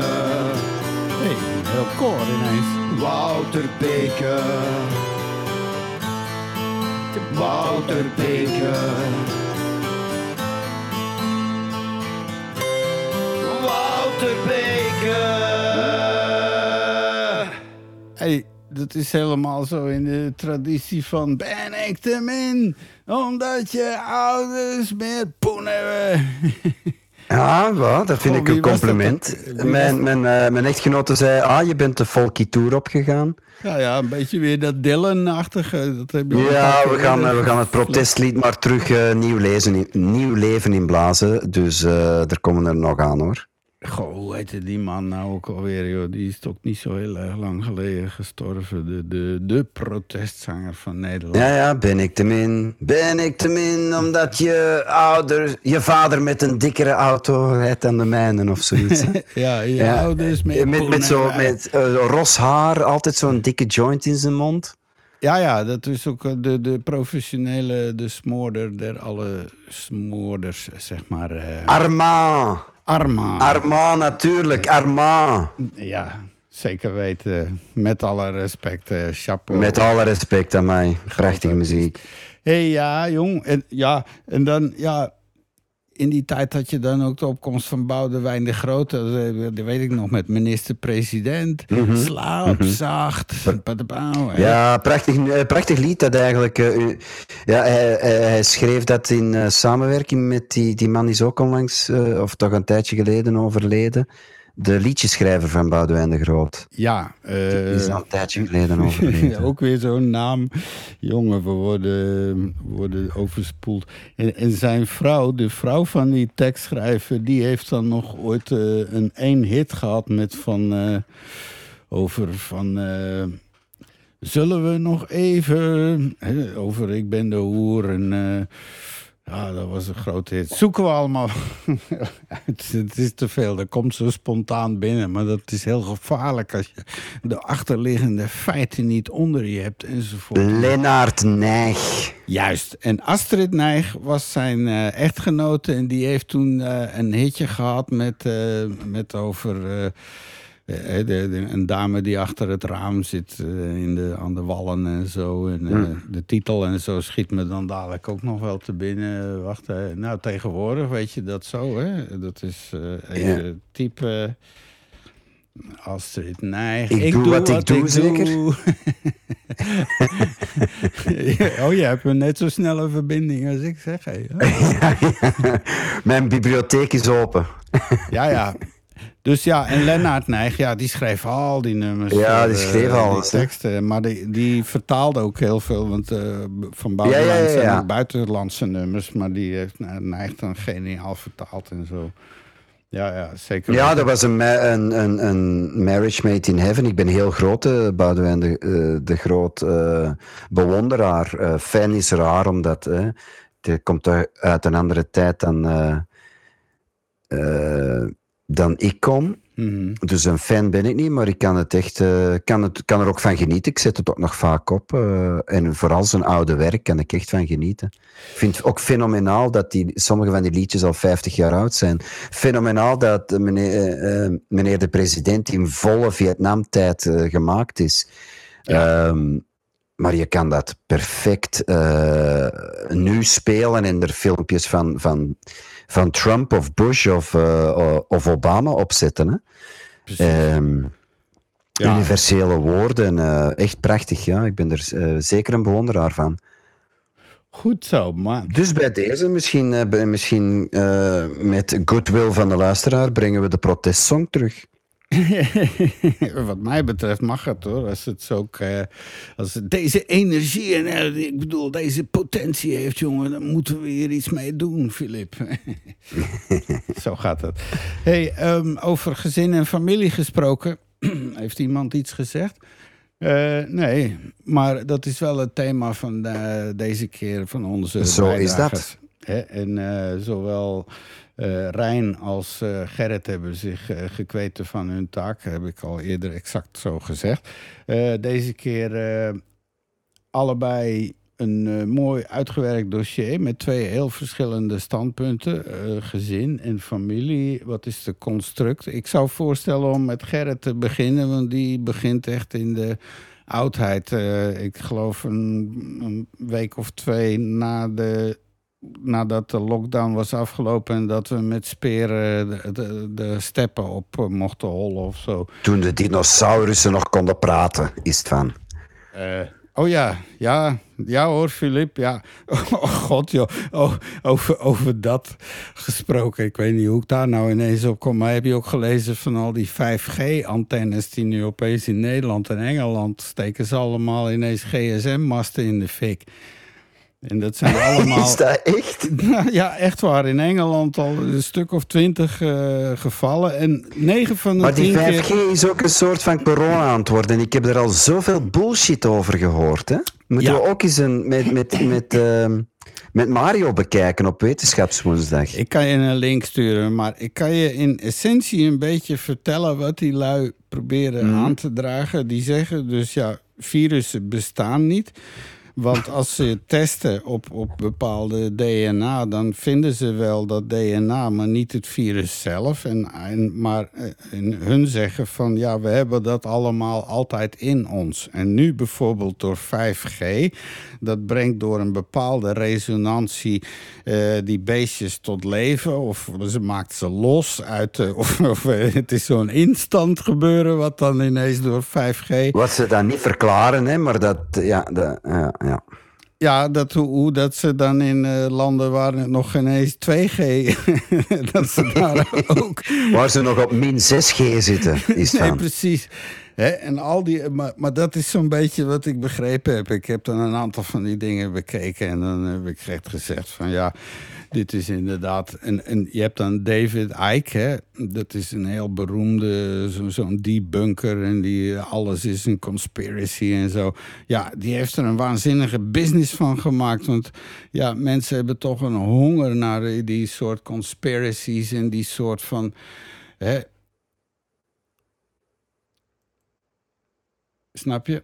Hey, heel koor ineens.
Wouter Beke. Wouter Beke. Wouter Beke.
Hey, dat is helemaal zo in de traditie van ben ik te min, omdat je ouders meer poen hebben.
Ja, wel, dat vind
Oh,
ik een compliment. Mijn, mijn, eh, mijn echtgenote zei, ah, je bent de folky tour opgegaan.
ja, ja, een beetje weer dat Dylan-achtige. Dat heb je al een
Ja, we gaan, eh, we gaan het protestlied maar terug eh, nieuw, lezen in, nieuw leven inblazen. Dus er komen er nog aan, hoor.
Goh, hoe heette die man nou ook alweer, joh? Die is toch niet zo heel erg lang geleden gestorven. De, de, de protestzanger van Nederland.
Ja, ja, ben ik te min. Ben ik te min omdat je ouder, je vader met een dikkere auto rijdt dan de mijne of zoiets.
Ja, je
Ja,
ouders met,
met, met, zo, met eh, ros haar, altijd zo'n dikke joint in zijn mond.
Ja, ja, dat is ook eh, de, de professionele, de smoorder der alle smoorders, zeg maar.
Armand.
Arma.
Armand, natuurlijk. Armand.
ja, zeker weten. Met alle respect, eh chapeau.
Met alle respect aan mij. Prachtige muziek.
Hé, hey, ja, jong. En, ja, en dan, ja... In die tijd had je dan ook de opkomst van Boudewijn de Grote. Dat, dat weet ik nog, met minister-president. Slaap, zacht. padabauw, hè.
Mhm. Ja, prachtig, eh, prachtig lied dat eigenlijk. eh, ja, hij, hij, schreef dat in eh, samenwerking met die, die man is ook onlangs, eh, of toch een tijdje geleden overleden. De liedjeschrijver van Boudewijn de Groot.
Ja,
Die is
eh,
al een tijdje geleden overleden.
Ook weer zo'n naam. Jongen, we worden, worden overspoeld. En, en zijn vrouw, de vrouw van die tekstschrijver... die heeft dan nog ooit eh, een één hit gehad met van... eh, over van... eh, zullen we nog even... hè, over ik ben de hoer en... ja, dat was een grote hit. Zoeken we allemaal uit. Het is te veel. Dat komt zo spontaan binnen. Maar dat is heel gevaarlijk als je de achterliggende feiten niet onder je hebt enzovoort.
Lennart Nijg.
Juist. En Astrid Nijg was zijn eh, echtgenote. En die heeft toen eh, een hitje gehad met, eh, met over... eh, de, de- een dame die achter het raam zit eh, in de, aan de wallen en zo. En, eh, De titel en zo schiet me dan dadelijk ook nog wel te binnen. Wacht, nou tegenwoordig weet je dat zo, hè? Dat is even type... Astrid Nijg.
Ik doe wat ik doe, zeker?
doe. oh, je hebt een net zo snelle verbinding als ik zeg. Hé.
Mijn bibliotheek is open.
Ja, ja. Dus ja, en Lennart Nijg, ja, die schreef al die nummers.
Ja, die
voor,
schreef
eh,
alles,
Die teksten, maar die, die vertaalde ook heel veel. Want eh, van Boudewijn
Ja, ja, ja,
zijn
ja.
ook buitenlandse nummers. Maar die heeft nou, Nijg dan geniaal vertaald en zo. Ja, ja, zeker.
Ja, dat was een, een, een, een marriage made in heaven. Ik ben heel groot, eh, Boudewijn de, eh, de Groot, eh, bewonderaar. Eh, fan is raar, omdat eh, het komt uit- een andere tijd dan, eh, eh, dan ik kom.
Mhm.
Dus een fan ben ik niet, maar ik kan, het echt, eh, kan, het, kan er ook van genieten. Ik zet het ook nog vaak op. eh, en vooral zijn oude werk kan ik echt van genieten. Ik vind het ook fenomenaal dat die, sommige van die liedjes al 50 jaar oud zijn. Fenomenaal dat meneer, eh, meneer de president in volle Vietnamtijd gemaakt is. Ehm, maar je kan dat perfect nu spelen en er filmpjes van, van, van Trump of Bush of, eh, of Obama opzetten. Hè? Ehm,
Ja.
Universele woorden, eh, echt prachtig. Ja. Ik ben er eh, zeker een bewonderaar van.
Goed zo, man.
Dus bij deze, misschien, misschien met goodwill van de luisteraar, brengen we de protestsong terug.
Wat mij betreft mag het hoor. Als het zo ook, eh, als het deze energie en eh, ik bedoel deze potentie heeft, jongen, dan moeten we hier iets mee doen, Filip. zo gaat het. Hey, ehm, over gezin en familie gesproken. heeft iemand iets gezegd? Eh, nee, maar dat is wel het thema van deze keer van onze
Zo is.
Hè, En zowel eh Rijn als eh, Gerrit hebben zich eh, gekweten van hun taak. Heb ik al eerder exact zo gezegd. Deze keer allebei een mooi uitgewerkt dossier met twee heel verschillende standpunten. gezin en familie. Wat is de construct? Ik zou voorstellen om met Gerrit te beginnen, want die begint echt in de oudheid. Ik geloof een, een week of twee na de nadat de lockdown was afgelopen en dat we met speren de, de, de steppen op eh, mochten hollen of zo.
Toen de dinosaurussen nog konden praten, is het van.
Eh, oh ja, ja, ja hoor, Filip, ja. Oh god, joh. Oh, over, over dat gesproken. Ik weet niet hoe ik daar nou ineens op kom. Maar heb je ook gelezen van al die 5G-antennes die nu opeens in Nederland en Engeland steken ze allemaal ineens GSM-masten in de fik. En dat zijn allemaal...
Is dat echt?
Ja, echt waar. In Engeland al een stuk of twintig eh, gevallen. En negen van de
Maar die
tien
5G
keer...
is ook een soort van corona-antwoord. En ik heb er al zoveel bullshit over gehoord. Hè? Moeten
Ja.
we ook eens een, met, met, met, ehm, met Mario bekijken op Wetenschapswoensdag.
Ik kan je een link sturen, maar ik kan je in essentie een beetje vertellen wat die lui proberen
Mhm.
aan te dragen. Die zeggen dus ja, virussen bestaan niet. Want als ze testen op, op bepaalde DNA, dan vinden ze wel dat DNA, maar niet het virus zelf. En, maar eh, en hun zeggen van ja, we hebben dat allemaal altijd in ons. En nu bijvoorbeeld door 5G, dat brengt door een bepaalde resonantie eh, die beestjes tot leven. Of ze maakt ze los uit, de- of, of eh, het is zo'n instant gebeuren wat dan ineens door 5G.
Wat ze dan niet verklaren, hè, maar dat, ja, ja. Ja,
dat, hoe, dat ze dan in eh, landen waar het nog geen eens 2G, dat ze daar ook...
Waar ze nog op min 6G zitten, is
Nee,
van.
precies. En al die, maar, maar dat is zo'n beetje wat ik begrepen heb. Ik heb dan een aantal van die dingen bekeken en dan heb ik echt gezegd van ja, dit is inderdaad... En, en je hebt dan David Icke, hè, dat is een heel beroemde, zo- zo'n debunker en die eh, alles is een conspiracy en zo. Ja, die heeft er een waanzinnige business van gemaakt, want ja, mensen hebben toch een honger naar die- die soort conspiracies en die soort van... Hè, Snap je?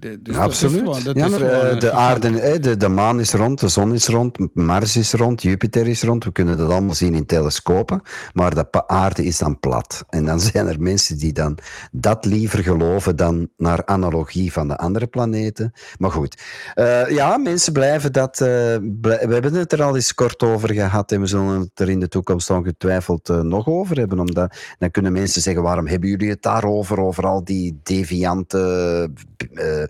De- dus dat is
Absoluut.
gewoon- dat
ja, maar
gewoon
de aarde, de, de maan is rond, de zon is rond, Mars is rond, Jupiter is rond. We kunnen dat allemaal zien in telescopen. Maar de pa- aarde is dan plat. En dan zijn er mensen die dan dat liever geloven dan naar analogie van de andere planeten. Maar goed, Eh, ja, mensen blijven dat. eh, blij- we hebben het er al eens kort over gehad en we zullen het er in de toekomst ongetwijfeld eh, nog over hebben. Omdat dan kunnen mensen zeggen: waarom hebben jullie het daarover? Over al die deviante eh,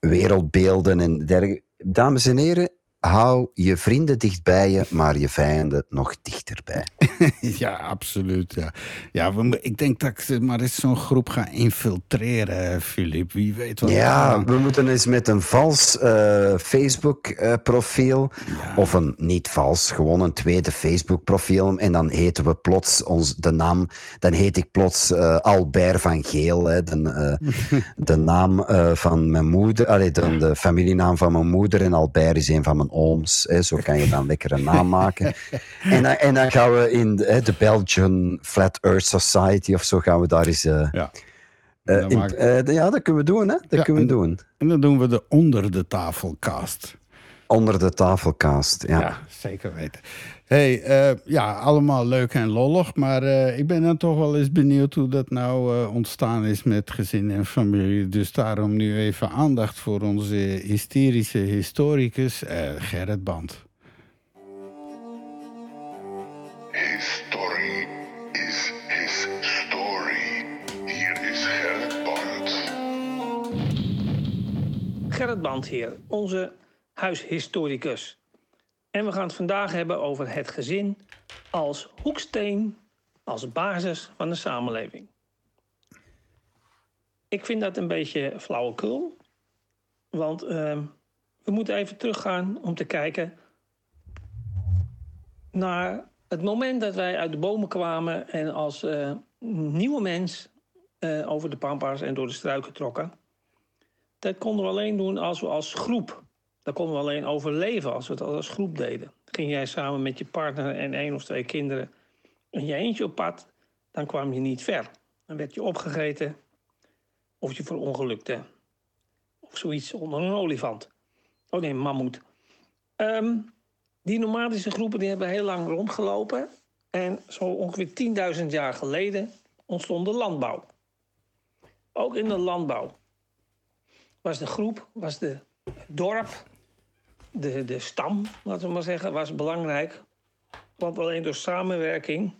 wereldbeelden en dergelijke. Dames en heren, hou je vrienden dichtbij je, maar je vijanden nog dichterbij.
Ja, absoluut. Ja. Ja, we, ik denk dat ik maar eens zo'n groep ga infiltreren, Filip. Wie weet wat
Ja, we moeten eens met een vals eh, Facebook-profiel, of een niet vals, gewoon een tweede Facebook-profiel, en dan heten we plots ons, de naam, dan heet ik plots eh, Albert van Geel, hè, de, eh, de naam eh, van mijn moeder, allee, de, de familienaam van mijn moeder, en Albert is een van mijn ooms, hè, zo kan je dan lekker een naam maken. En, dan- en dan gaan we in de, hè, de Belgian Flat Earth Society of zo, gaan we daar eens... eh,
Ja.
eh, in- eh, ja, dat kunnen we doen, hè? Dat
Ja,
kunnen we
en-
doen.
En dan doen we de onder de tafelcast.
Onder de tafelkast, ja.
Ja, zeker weten. Hey, eh, ja, allemaal leuk en lollig. Maar eh, ik ben dan toch wel eens benieuwd hoe dat nou eh, ontstaan is met gezin en familie. Dus daarom nu even aandacht voor onze hysterische historicus eh, Gerrit Band.
His story is his story. Hier is Gerrit Band.
Gerrit Band hier, onze huishistoricus. En we gaan het vandaag hebben over het gezin als hoeksteen, als basis van de samenleving. Ik vind dat een beetje flauwekul. Want ehm, we moeten even teruggaan om te kijken naar het moment dat wij uit de bomen kwamen en als eh, nieuwe mens eh, over de pampas en door de struiken trokken. Dat konden we alleen doen als we als groep. Dat konden we alleen overleven als we het als groep deden. Ging jij samen met je partner en één of twee kinderen in je eentje op pad, dan kwam je niet ver. Dan werd je opgegeten of je verongelukte. Of zoiets onder een olifant. Oh nee, mammoet. Ehm, die nomadische groepen die hebben heel lang rondgelopen. En zo ongeveer 10.000 jaar geleden ontstond de landbouw. Ook in de landbouw was de groep, was de dorp, de, de stam, laten we maar zeggen, was belangrijk. Want alleen door samenwerking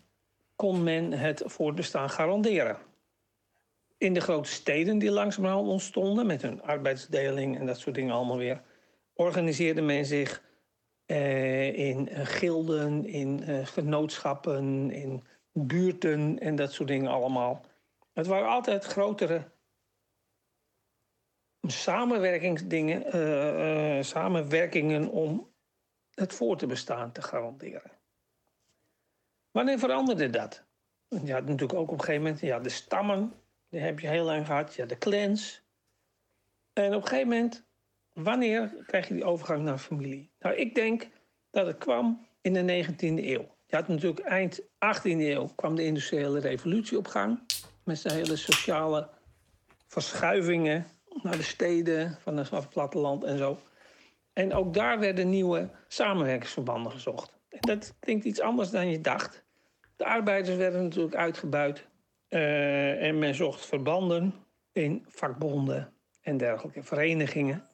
kon men het voortbestaan garanderen. In de grote steden die langzamerhand ontstonden, met hun arbeidsdeling en dat soort dingen allemaal weer, organiseerde men zich eh, in eh, gilden, in eh, genootschappen, in buurten en dat soort dingen allemaal. Het waren altijd grotere samenwerkingsdingen, eh, eh, samenwerkingen om het voor te bestaan te garanderen. Wanneer veranderde dat? Je had natuurlijk ook op een gegeven moment ja, de stammen, die heb je heel lang gehad, ja, de clans. En op een gegeven moment, wanneer krijg je die overgang naar familie? Nou, ik denk dat het kwam in de 19e eeuw. Je had natuurlijk eind 18e eeuw kwam de industriële revolutie op gang. Met zijn hele sociale verschuivingen naar de steden van het platteland en zo. En ook daar werden nieuwe samenwerkingsverbanden gezocht. En dat klinkt iets anders dan je dacht. De arbeiders werden natuurlijk uitgebuit. eh, en men zocht verbanden in vakbonden en dergelijke verenigingen.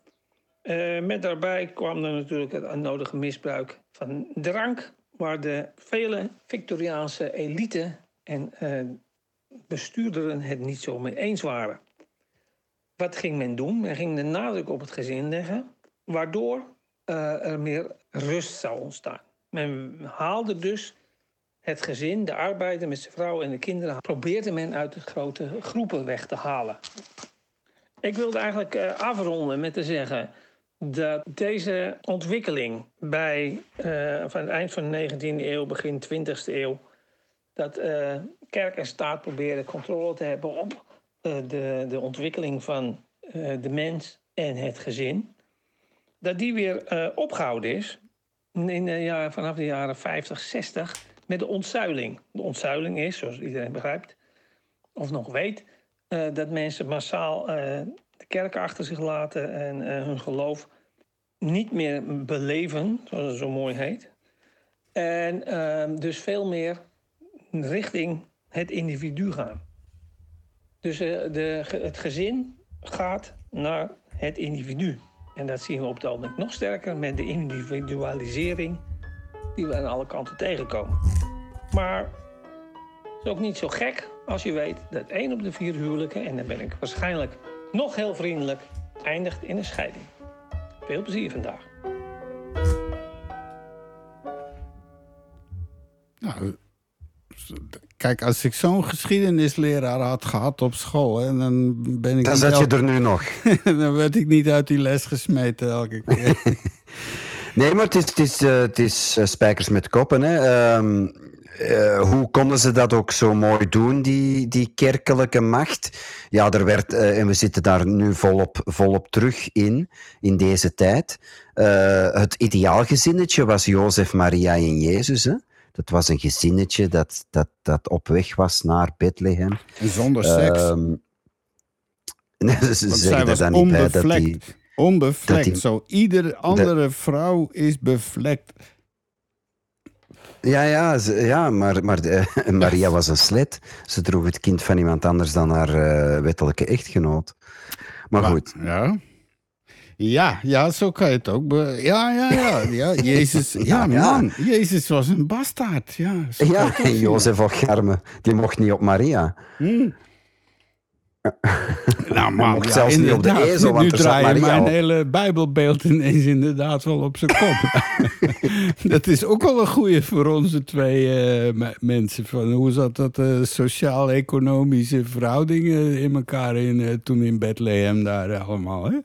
Eh, met daarbij kwam er natuurlijk het nodige misbruik van drank, waar de vele Victoriaanse elite en eh bestuurderen het niet zo mee eens waren. Wat ging men doen? Men ging de nadruk op het gezin leggen, waardoor eh, er meer rust zou ontstaan. Men haalde dus het gezin, de arbeider met zijn vrouw en de kinderen, probeerde men uit de grote groepen weg te halen. Ik wilde eigenlijk eh, afronden met te zeggen dat deze ontwikkeling bij eh, van het eind van de 19e eeuw, begin 20e eeuw, dat kerk en staat probeerden controle te hebben op de, de ontwikkeling van eh, de mens en het gezin, dat die weer eh, opgehouden is in de jaren, vanaf de jaren 50, 60 met de ontzuiling. De ontzuiling is, zoals iedereen begrijpt, of nog weet, eh, dat mensen massaal eh, de kerk achter zich laten en eh, hun geloof niet meer beleven, zoals het zo mooi heet. En ehm, dus veel meer richting het individu gaan. Dus eh, de, het gezin gaat naar het individu. En dat zien we op het ogenblik nog sterker met de individualisering die we aan alle kanten tegenkomen. Maar het is ook niet zo gek als je weet dat één op de vier huwelijken, en dan ben ik waarschijnlijk nog heel vriendelijk, eindigt in een scheiding. Veel plezier vandaag.
Nou, kijk, als ik zo'n geschiedenisleraar had gehad op school... Dan ben ik
Dan zat je er nu nog.
dan werd ik niet uit die les gesmeten elke keer.
Nee, maar het is, het is, eh, het is eh, spijkers met koppen. Hè. Ehm, eh, hoe konden ze dat ook zo mooi doen, die, die kerkelijke macht? Ja, er werd, en we zitten daar nu volop, volop terug in, in deze tijd. Het ideaalgezinnetje was Jozef, Maria en Jezus. Hè? Dat was een gezinnetje dat, dat, dat op weg was naar Bethlehem.
Zonder seks.
Ehm, nee, ze
Want
zeggen er dan niet bij dat die...
onbevlekt.
Die-
Zo, iedere andere vrouw is bevlekt.
Ja, ja, ze- ja maar, maar eh, Maria was een slet. Ze droeg het kind van iemand anders dan haar eh, wettelijke echtgenoot. Maar goed,
Ja. Ja, ja, zo kan je het ook. be- ja, ja, ja, ja. Jezus, ja, man. Jezus was een bastaard. Ja,
ja. Jozef Garme, die mocht niet op Maria.
Hm. Nou, man,
mocht zelfs niet op de ezel, want
nu draai je mijn
op.
hele bijbelbeeld ineens inderdaad wel op zijn kop. dat is ook wel een goeie voor onze twee eh, me- mensen. Van hoe zat dat eh, sociaal-economische verhoudingen in elkaar in, eh, toen in Bethlehem daar allemaal, hè?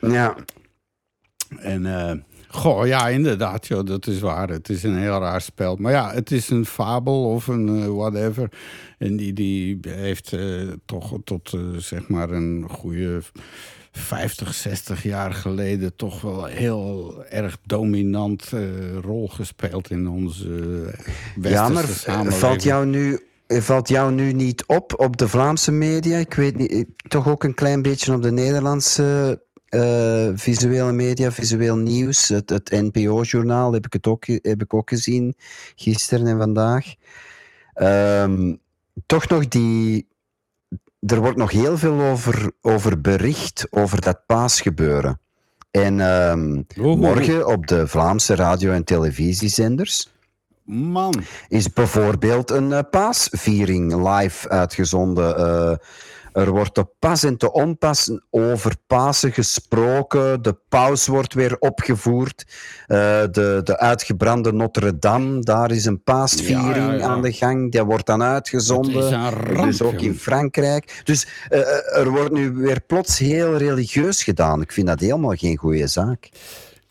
Ja,
En eh, goh, ja, inderdaad, joh, dat is waar. Het is een heel raar spel. Maar ja, het is een fabel of een eh, whatever. En die, die heeft eh, toch tot zeg maar een goede 50, 60 jaar geleden toch wel heel erg dominant rol gespeeld in onze westerse
ja maar
samenleving.
valt jou, nu, valt jou nu niet op op de Vlaamse media? Ik weet niet, toch ook een klein beetje op de Nederlandse eh, visuele media, visueel nieuws. Het, het NPO-journaal heb, ik het ook, heb ik ook gezien gisteren en vandaag. Ehm, toch nog die. Er wordt nog heel veel over, over bericht over dat paasgebeuren. En ehm, morgen op de Vlaamse radio- en televisiezenders
Man,
is bijvoorbeeld een eh, paasviering live uitgezonden. Eh, er wordt op pas en te onpas over Pasen gesproken. De paus wordt weer opgevoerd. Eh, de, de uitgebrande Notre-Dame, daar is een paasviering
Ja, ja, ja.
aan de gang. Die wordt dan uitgezonden.
Dat is een ramp,
dus ook in Frankrijk. Dus eh, er wordt nu weer plots heel religieus gedaan. Ik vind dat helemaal geen goede zaak.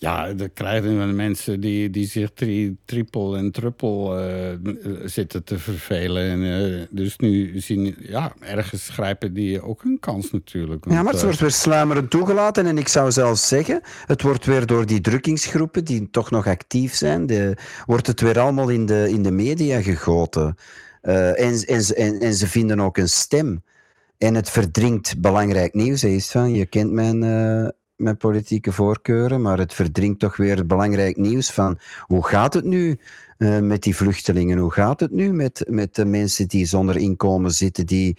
Ja, dan krijgen we mensen die, die zich tri, triple en triple eh, zitten te vervelen. En, eh, dus nu zien, ja, ergens grijpen die ook een kans natuurlijk.
Ja, maar het
eh,
wordt weer sluimerend toegelaten. En ik zou zelfs zeggen, het wordt weer door die drukkingsgroepen die toch nog actief zijn, de, wordt het weer allemaal in de, in de media gegoten. Eh, en, en, ze- en, en ze vinden ook een stem. En het verdringt belangrijk nieuws. Hij is van, je kent mijn, mijn politieke voorkeuren, maar het verdringt toch weer belangrijk nieuws van hoe gaat het nu eh, met die vluchtelingen? Hoe gaat het nu met, met de mensen die zonder inkomen zitten? Die,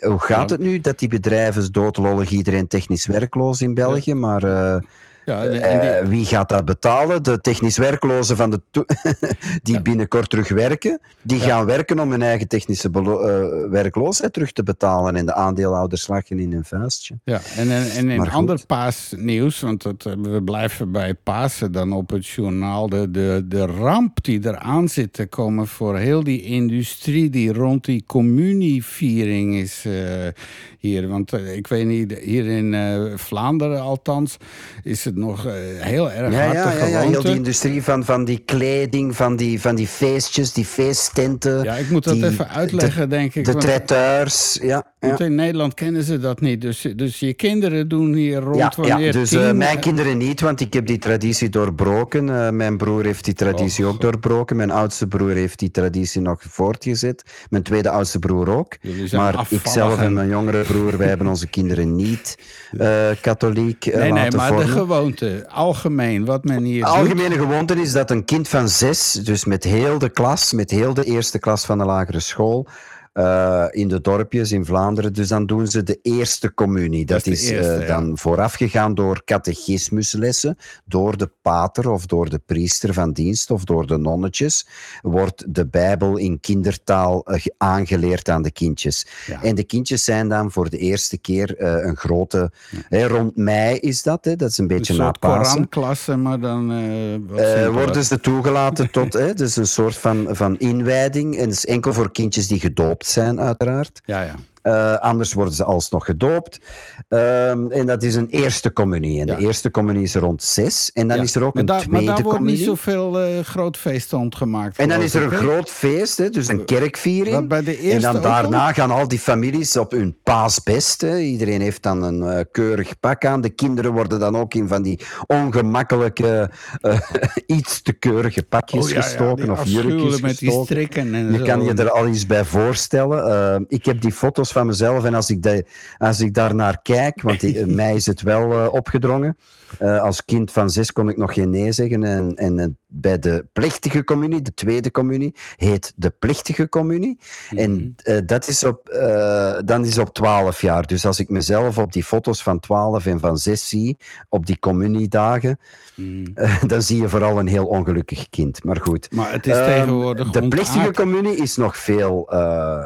hoe gaat
Ja.
het nu dat die bedrijven doodlollig iedereen technisch werkloos in België, maar eh,
ja, die-
eh, wie gaat dat betalen? De technisch werklozen van de die binnenkort terug werken, die gaan werken om hun eigen technische eh, werkloosheid terug te betalen en de aandeelhouders lachen in hun vuistje.
Ja, en, en, en
goed.
ander paasnieuws, want dat, eh, we blijven bij Pasen dan op het journaal. De, de, de ramp die eraan zit te komen voor heel die industrie die rond die communieviering is eh, hier. Want eh, ik weet niet, hier in eh, Vlaanderen althans is het nog eh, heel erg
Ja,
hard
ja,
de
ja, ja, heel die industrie van, van die kleding, van die, van die feestjes, die feesttenten.
Ja, ik moet dat
die-
even uitleggen, denk ik.
De
want-
traiteurs, ja.
Want in Nederland kennen ze dat niet. Dus, dus je kinderen doen hier rond
Ja,
wanneer
ja, dus eh, mijn kinderen niet, want ik heb die traditie doorbroken. Eh, mijn broer heeft die traditie ook doorbroken. Mijn oudste broer heeft die traditie nog voortgezet. Mijn tweede oudste broer ook. Maar ikzelf en mijn jongere broer, wij hebben onze kinderen niet eh, katholiek
Nee, nee,
laten
maar de gewoonte, algemeen, wat men hier doet.
Algemene gewoonte is dat een kind van zes, dus met heel de klas, met heel de eerste klas van de lagere school, eh, in de dorpjes in Vlaanderen, dus dan doen ze de eerste communie. Dat,
Dat is
eh,
ja.
dan voorafgegaan door catechismuslessen, door de pater of door de priester van dienst of door de nonnetjes, wordt de Bijbel in kindertaal eh, ge- aangeleerd aan de kindjes.
Ja.
En de kindjes zijn dan voor de eerste keer een grote... Hè, rond mei is dat, hè, dat is een beetje na.
Koranklasse, maar dan...
worden ze toegelaten tot, hè, dus een soort van, van inwijding. En dat is enkel voor kindjes die gedoopt zijn, uiteraard.
Ja, ja.
Eh, anders worden ze alsnog gedoopt. Ehm, en dat is een eerste communie. En
Ja.
de eerste communie is rond zes. En dan
Ja.
is er ook
maar
een
daar, maar
tweede
daar wordt
communie.
niet zoveel eh, groot feest gemaakt.
En dan is er een groot feest, hè, dus een kerkviering.
Bij de
en dan
ook
daarna gaan al die families op hun paasbest. Hè. Iedereen heeft dan een eh, keurig pak aan. De kinderen worden dan ook in van die ongemakkelijke, eh, iets te keurige pakjes
Oh, ja,
gestoken of jurkjes
met die strikken en
Je kan je er al iets bij voorstellen. Eh, ik heb die foto's van mezelf en als ik, de, als ik daar naar kijk, want die- mij is het wel eh, opgedrongen. Eh, als kind van zes kon ik nog geen nee zeggen. En, en eh, bij de plechtige communie, de tweede communie, heet de plechtige communie. En eh, dat is op, dan is op 12 jaar. Dus als ik mezelf op die foto's van 12 en van 6 zie, op die communiedagen, eh, dan zie je vooral een heel ongelukkig kind. Maar goed.
Maar het is
Ehm,
tegenwoordig
De
ontaard.
plechtige communie is nog veel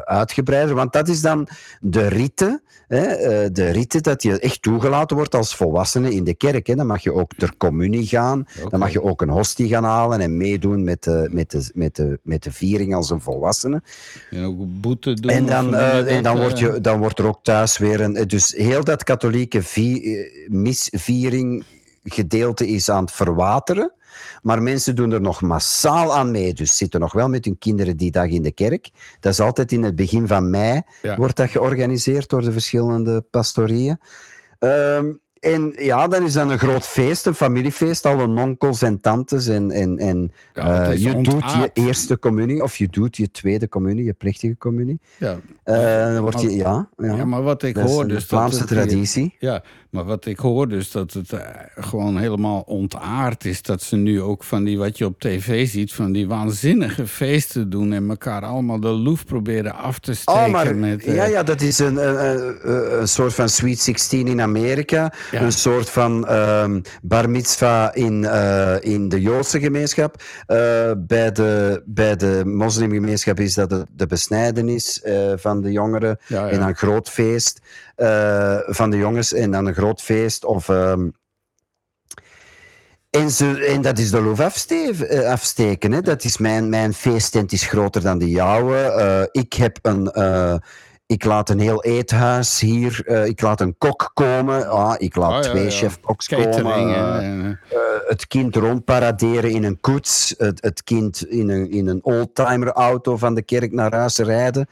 uitgebreider, want dat is dan de ritten, hè, eh, de ritten dat je echt toegelaten wordt als volwassene in de kerk. Hè. Dan mag je ook ter communie gaan, dan mag je ook een hostie gaan halen en meedoen met de, met de, met de, met de viering als een volwassene.
En ook boete doen.
En dan,
hoe noem je
eh, en dan, wordt je, dan wordt er ook thuis weer een. Dus heel dat katholieke vi- misviering gedeelte is aan het verwateren. Maar mensen doen er nog massaal aan mee. Dus zitten nog wel met hun kinderen die dag in de kerk. Dat is altijd in het begin van mei.
Ja.
Wordt dat georganiseerd door de verschillende pastorieën. Ehm, en ja, dan is dan een groot feest, een familiefeest. Alle onkels en tantes. En, en, en
Ja,
eh, je doet je eerste communie, of je doet je tweede communie, je plechtige communie.
Ja.
Eh, dan word je, ja, ja.
Ja, maar wat ik
Dat
hoor dus...
Vlaamse
het hier-
traditie.
Ja, maar wat ik hoor dus dat het eh, gewoon helemaal ontaard is. Dat ze nu ook van die, wat je op tv ziet, van die waanzinnige feesten doen... en elkaar allemaal de loef proberen af te steken
Oh, maar
met... eh,
ja, ja, dat is een, een, een, een soort van Sweet 16 in Amerika.
Ja.
Een soort van ehm bar mitzvah in, eh, in de Joodse gemeenschap. Bij, de, bij de moslimgemeenschap is dat de, de besnijdenis van de jongeren.
Ja, ja.
En dan groot feest eh, van de jongens. En dan een groot feest of... ehm, en, ze, en dat is de loef afste- eh, afsteken. Hè. Dat is mijn, mijn feesttent is groter dan de jouwe. Eh, ik heb een... ik laat een heel eethuis hier. ik laat een kok komen. Ah, ik laat
Oh, ja,
twee
ja.
chefkoks komen. het kind rondparaderen in een koets. Het, het kind in een, in een oldtimer auto van de kerk naar huis rijden.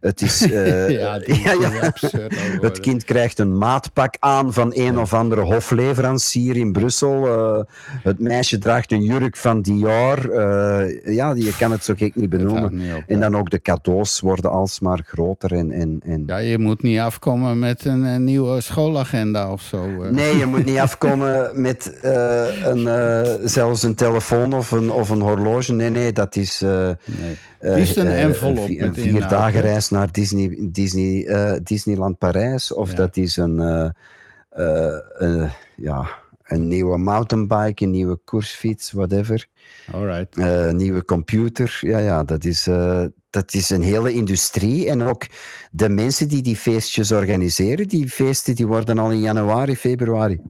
Het is... eh,
Ja, die- die is absurd
Het kind krijgt een maatpak aan van een of andere hofleverancier in Brussel. Eh, het meisje draagt een jurk van Dior. Eh, ja, je kan het zo gek niet benoemen.
niet op,
En dan ook de cadeaus worden alsmaar groter. En, en, en...
Ja, je moet niet afkomen met een, eh, nieuwe schoolagenda of zo. eh.
Nee, je moet niet afkomen met eh, een, eh, zelfs een telefoon of een, of een horloge. Nee, nee, dat is... eh,
Nee.
eh,
Liefst een
eh,
envelop met
een vier dagen? Naar Disney, Disney, eh, Disneyland Parijs. Of
Ja.
dat is een, eh, eh, eh, ja, een nieuwe mountainbike, een nieuwe koersfiets, whatever.
Alright.
Een nieuwe computer. Ja, ja dat, is, dat is een hele industrie. En ook de mensen die die feestjes organiseren, die feesten die worden al in januari, februari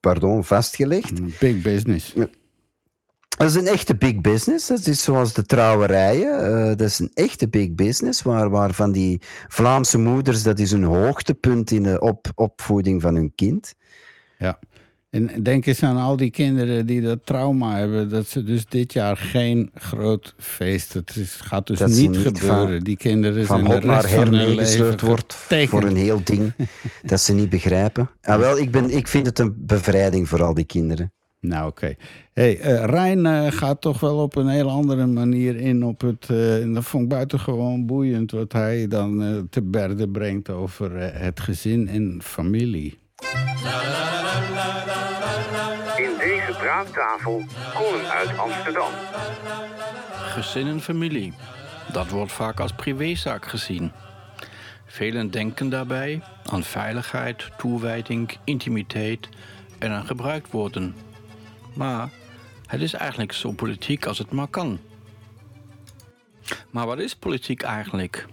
pardon, vastgelegd.
Big business.
Dat is een echte big business. Dat is zoals de trouwerijen. Eh, dat is een echte big business. Waar, waar van die Vlaamse moeders, dat is een hoogtepunt in de op, opvoeding van hun kind.
Ja. En denk eens aan al die kinderen die dat trauma hebben, dat ze dus dit jaar geen groot feest. Het is, gaat dus
Dat
niet, gebeuren.
van-
die kinderen
Van
zijn de
naar
rest van hun leven
wordt
getekend.
voor een heel ding dat ze niet begrijpen. Ah, wel, ik, ben, ik vind het een bevrijding voor al die kinderen.
Nou, oké. Hey, eh, Rijn eh, gaat toch wel op een heel andere manier in op het... eh, en dat vond ik buitengewoon boeiend... wat hij dan eh, te berde brengt over het gezin en familie.
In deze praattafel Colin uit Amsterdam.
Gezin en familie. Dat wordt vaak als privézaak gezien. Velen denken daarbij aan veiligheid, toewijding, intimiteit en aan gebruikt worden. Maar het is eigenlijk zo politiek als het maar kan. Maar wat is politiek eigenlijk?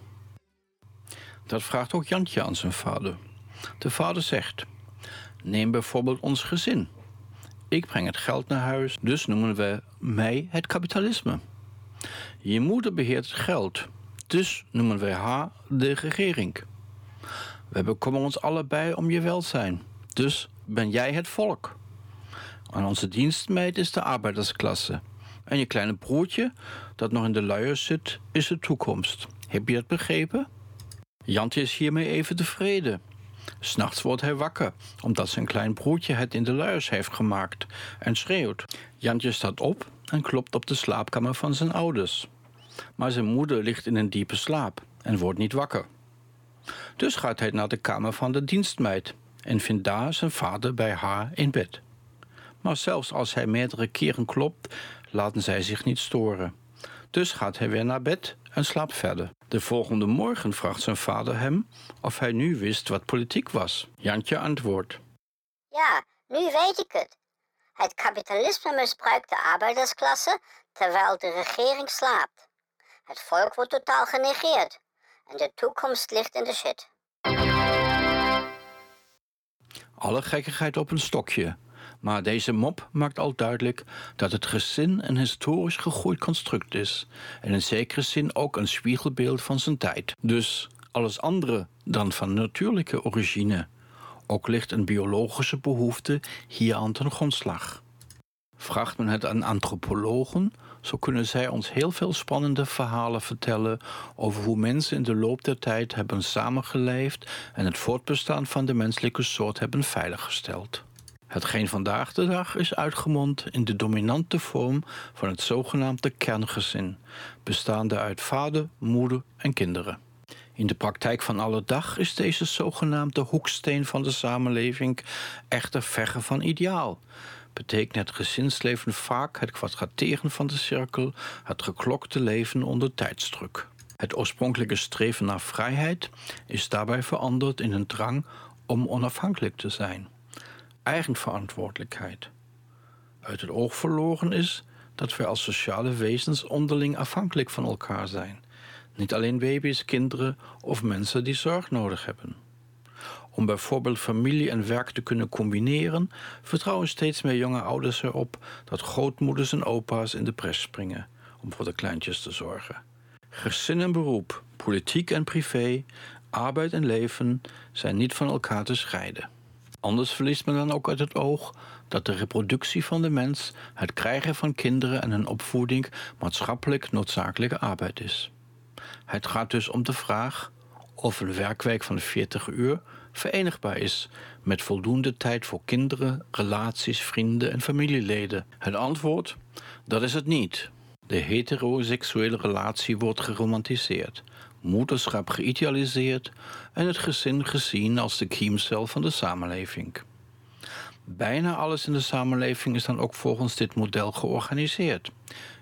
Dat vraagt ook Jantje aan zijn vader. De vader zegt: Neem bijvoorbeeld ons gezin. Ik breng het geld naar huis, dus noemen we mij het kapitalisme. Je moeder beheert het geld, dus noemen wij haar de regering. We bekommeren ons allebei om je welzijn, dus ben jij het volk. En onze dienstmeid is de arbeidersklasse. En je kleine broertje, dat nog in de luiers zit, is de toekomst. Heb je het begrepen? Jantje is hiermee even tevreden. S'nachts wordt hij wakker, omdat zijn klein broertje het in de luiers heeft gemaakt en schreeuwt. Jantje staat op en klopt op de slaapkamer van zijn ouders. Maar zijn moeder ligt in een diepe slaap en wordt niet wakker. Dus gaat hij naar de kamer van de dienstmeid en vindt daar zijn vader bij haar in bed. Maar zelfs als hij meerdere keren klopt, laten zij zich niet storen. Dus gaat hij weer naar bed en slaapt verder. De volgende morgen vraagt zijn vader hem of hij nu wist wat politiek was. Jantje antwoordt.
Ja, nu weet ik het. Het kapitalisme misbruikt de arbeidersklasse terwijl de regering slaapt. Het volk wordt totaal genegeerd. En de toekomst ligt in de shit.
Alle gekkigheid op een stokje. Maar deze mop maakt al duidelijk dat het gezin een historisch gegroeid construct is. En in zekere zin ook een spiegelbeeld van zijn tijd. Dus alles andere dan van natuurlijke origine. Ook ligt een biologische behoefte hier aan ten grondslag. Vraagt men het aan antropologen, zo kunnen zij ons heel veel spannende verhalen vertellen over hoe mensen in de loop der tijd hebben samengeleefd en het voortbestaan van de menselijke soort hebben veiliggesteld. Hetgeen vandaag de dag is uitgemond in de dominante vorm van het zogenaamde kerngezin, bestaande uit vader, moeder en kinderen. In de praktijk van alle dag is deze zogenaamde hoeksteen van de samenleving echter verre van ideaal. Betekent het gezinsleven vaak het kwadrateren van de cirkel, het geklokte leven onder tijdsdruk. Het oorspronkelijke streven naar vrijheid is daarbij veranderd in een drang om onafhankelijk te zijn. Eigenverantwoordelijkheid. Uit het oog verloren is dat wij als sociale wezens onderling afhankelijk van elkaar zijn. Niet alleen baby's, kinderen of mensen die zorg nodig hebben. Om bijvoorbeeld familie en werk te kunnen combineren, vertrouwen steeds meer jonge ouders erop dat grootmoeders en opa's in de pres springen om voor de kleintjes te zorgen. Gezin en beroep, politiek en privé, arbeid en leven zijn niet van elkaar te scheiden. Anders verliest men dan ook uit het oog dat de reproductie van de mens, het krijgen van kinderen en hun opvoeding maatschappelijk noodzakelijke arbeid is. Het gaat dus om de vraag of een werkweek van 40 uur verenigbaar is met voldoende tijd voor kinderen, relaties, vrienden en familieleden. Het antwoord: dat is het niet. De heteroseksuele relatie wordt geromantiseerd, moederschap geïdealiseerd en het gezin gezien als de kiemcel van de samenleving. Bijna alles in de samenleving is dan ook volgens dit model georganiseerd.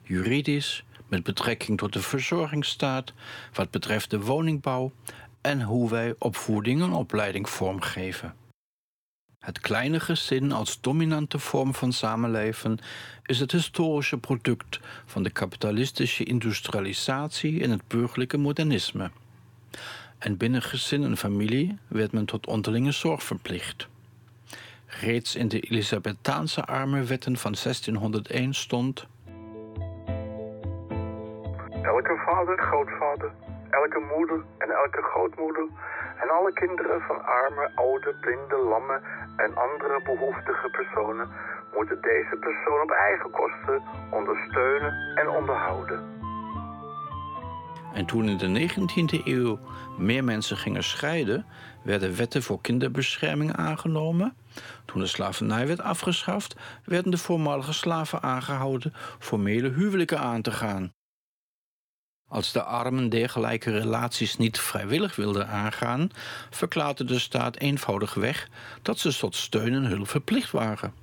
Juridisch, met betrekking tot de verzorgingsstaat, wat betreft de woningbouw en hoe wij opvoeding en opleiding vormgeven. Het kleine gezin als dominante vorm van samenleven is het historische product van de kapitalistische industrialisatie en het burgerlijke modernisme. En binnen gezin en familie werd men tot onderlinge zorg verplicht. Reeds in de Elisabethaanse armenwetten van 1601 stond
Elke vader, grootvader, elke moeder en elke grootmoeder en alle kinderen van arme, oude, blinde, lamme en andere behoeftige personen moeten deze persoon op eigen kosten ondersteunen en onderhouden.
En toen in de 19e eeuw meer mensen gingen scheiden, werden wetten voor kinderbescherming aangenomen. Toen de slavernij werd afgeschaft, werden de voormalige slaven aangehouden formele huwelijken aan te gaan. Als de armen dergelijke relaties niet vrijwillig wilden aangaan, verklaarde de staat eenvoudigweg dat ze tot steun en hulp verplicht waren.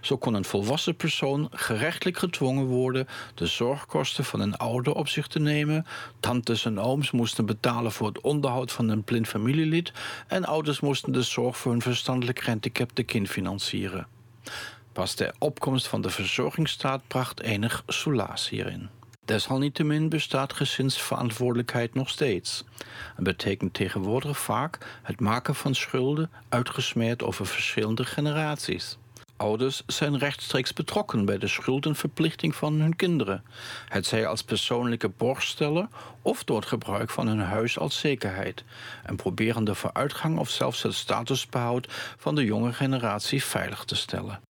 Zo kon een volwassen persoon gerechtelijk gedwongen worden de zorgkosten van een ouder op zich te nemen. Tantes en ooms moesten betalen voor het onderhoud van een blind familielid en ouders moesten de zorg voor hun verstandelijk gehandicapte kind financieren. Pas de opkomst van de verzorgingsstaat bracht enig soelaas hierin. Desalniettemin bestaat gezinsverantwoordelijkheid nog steeds. Het betekent tegenwoordig vaak het maken van schulden uitgesmeerd over verschillende generaties. Ouders zijn rechtstreeks betrokken bij de schuldenverplichting van hun kinderen, het zij als persoonlijke borgsteller of door het gebruik van hun huis als zekerheid, en proberen de vooruitgang of zelfs het statusbehoud van de jonge generatie veilig te stellen.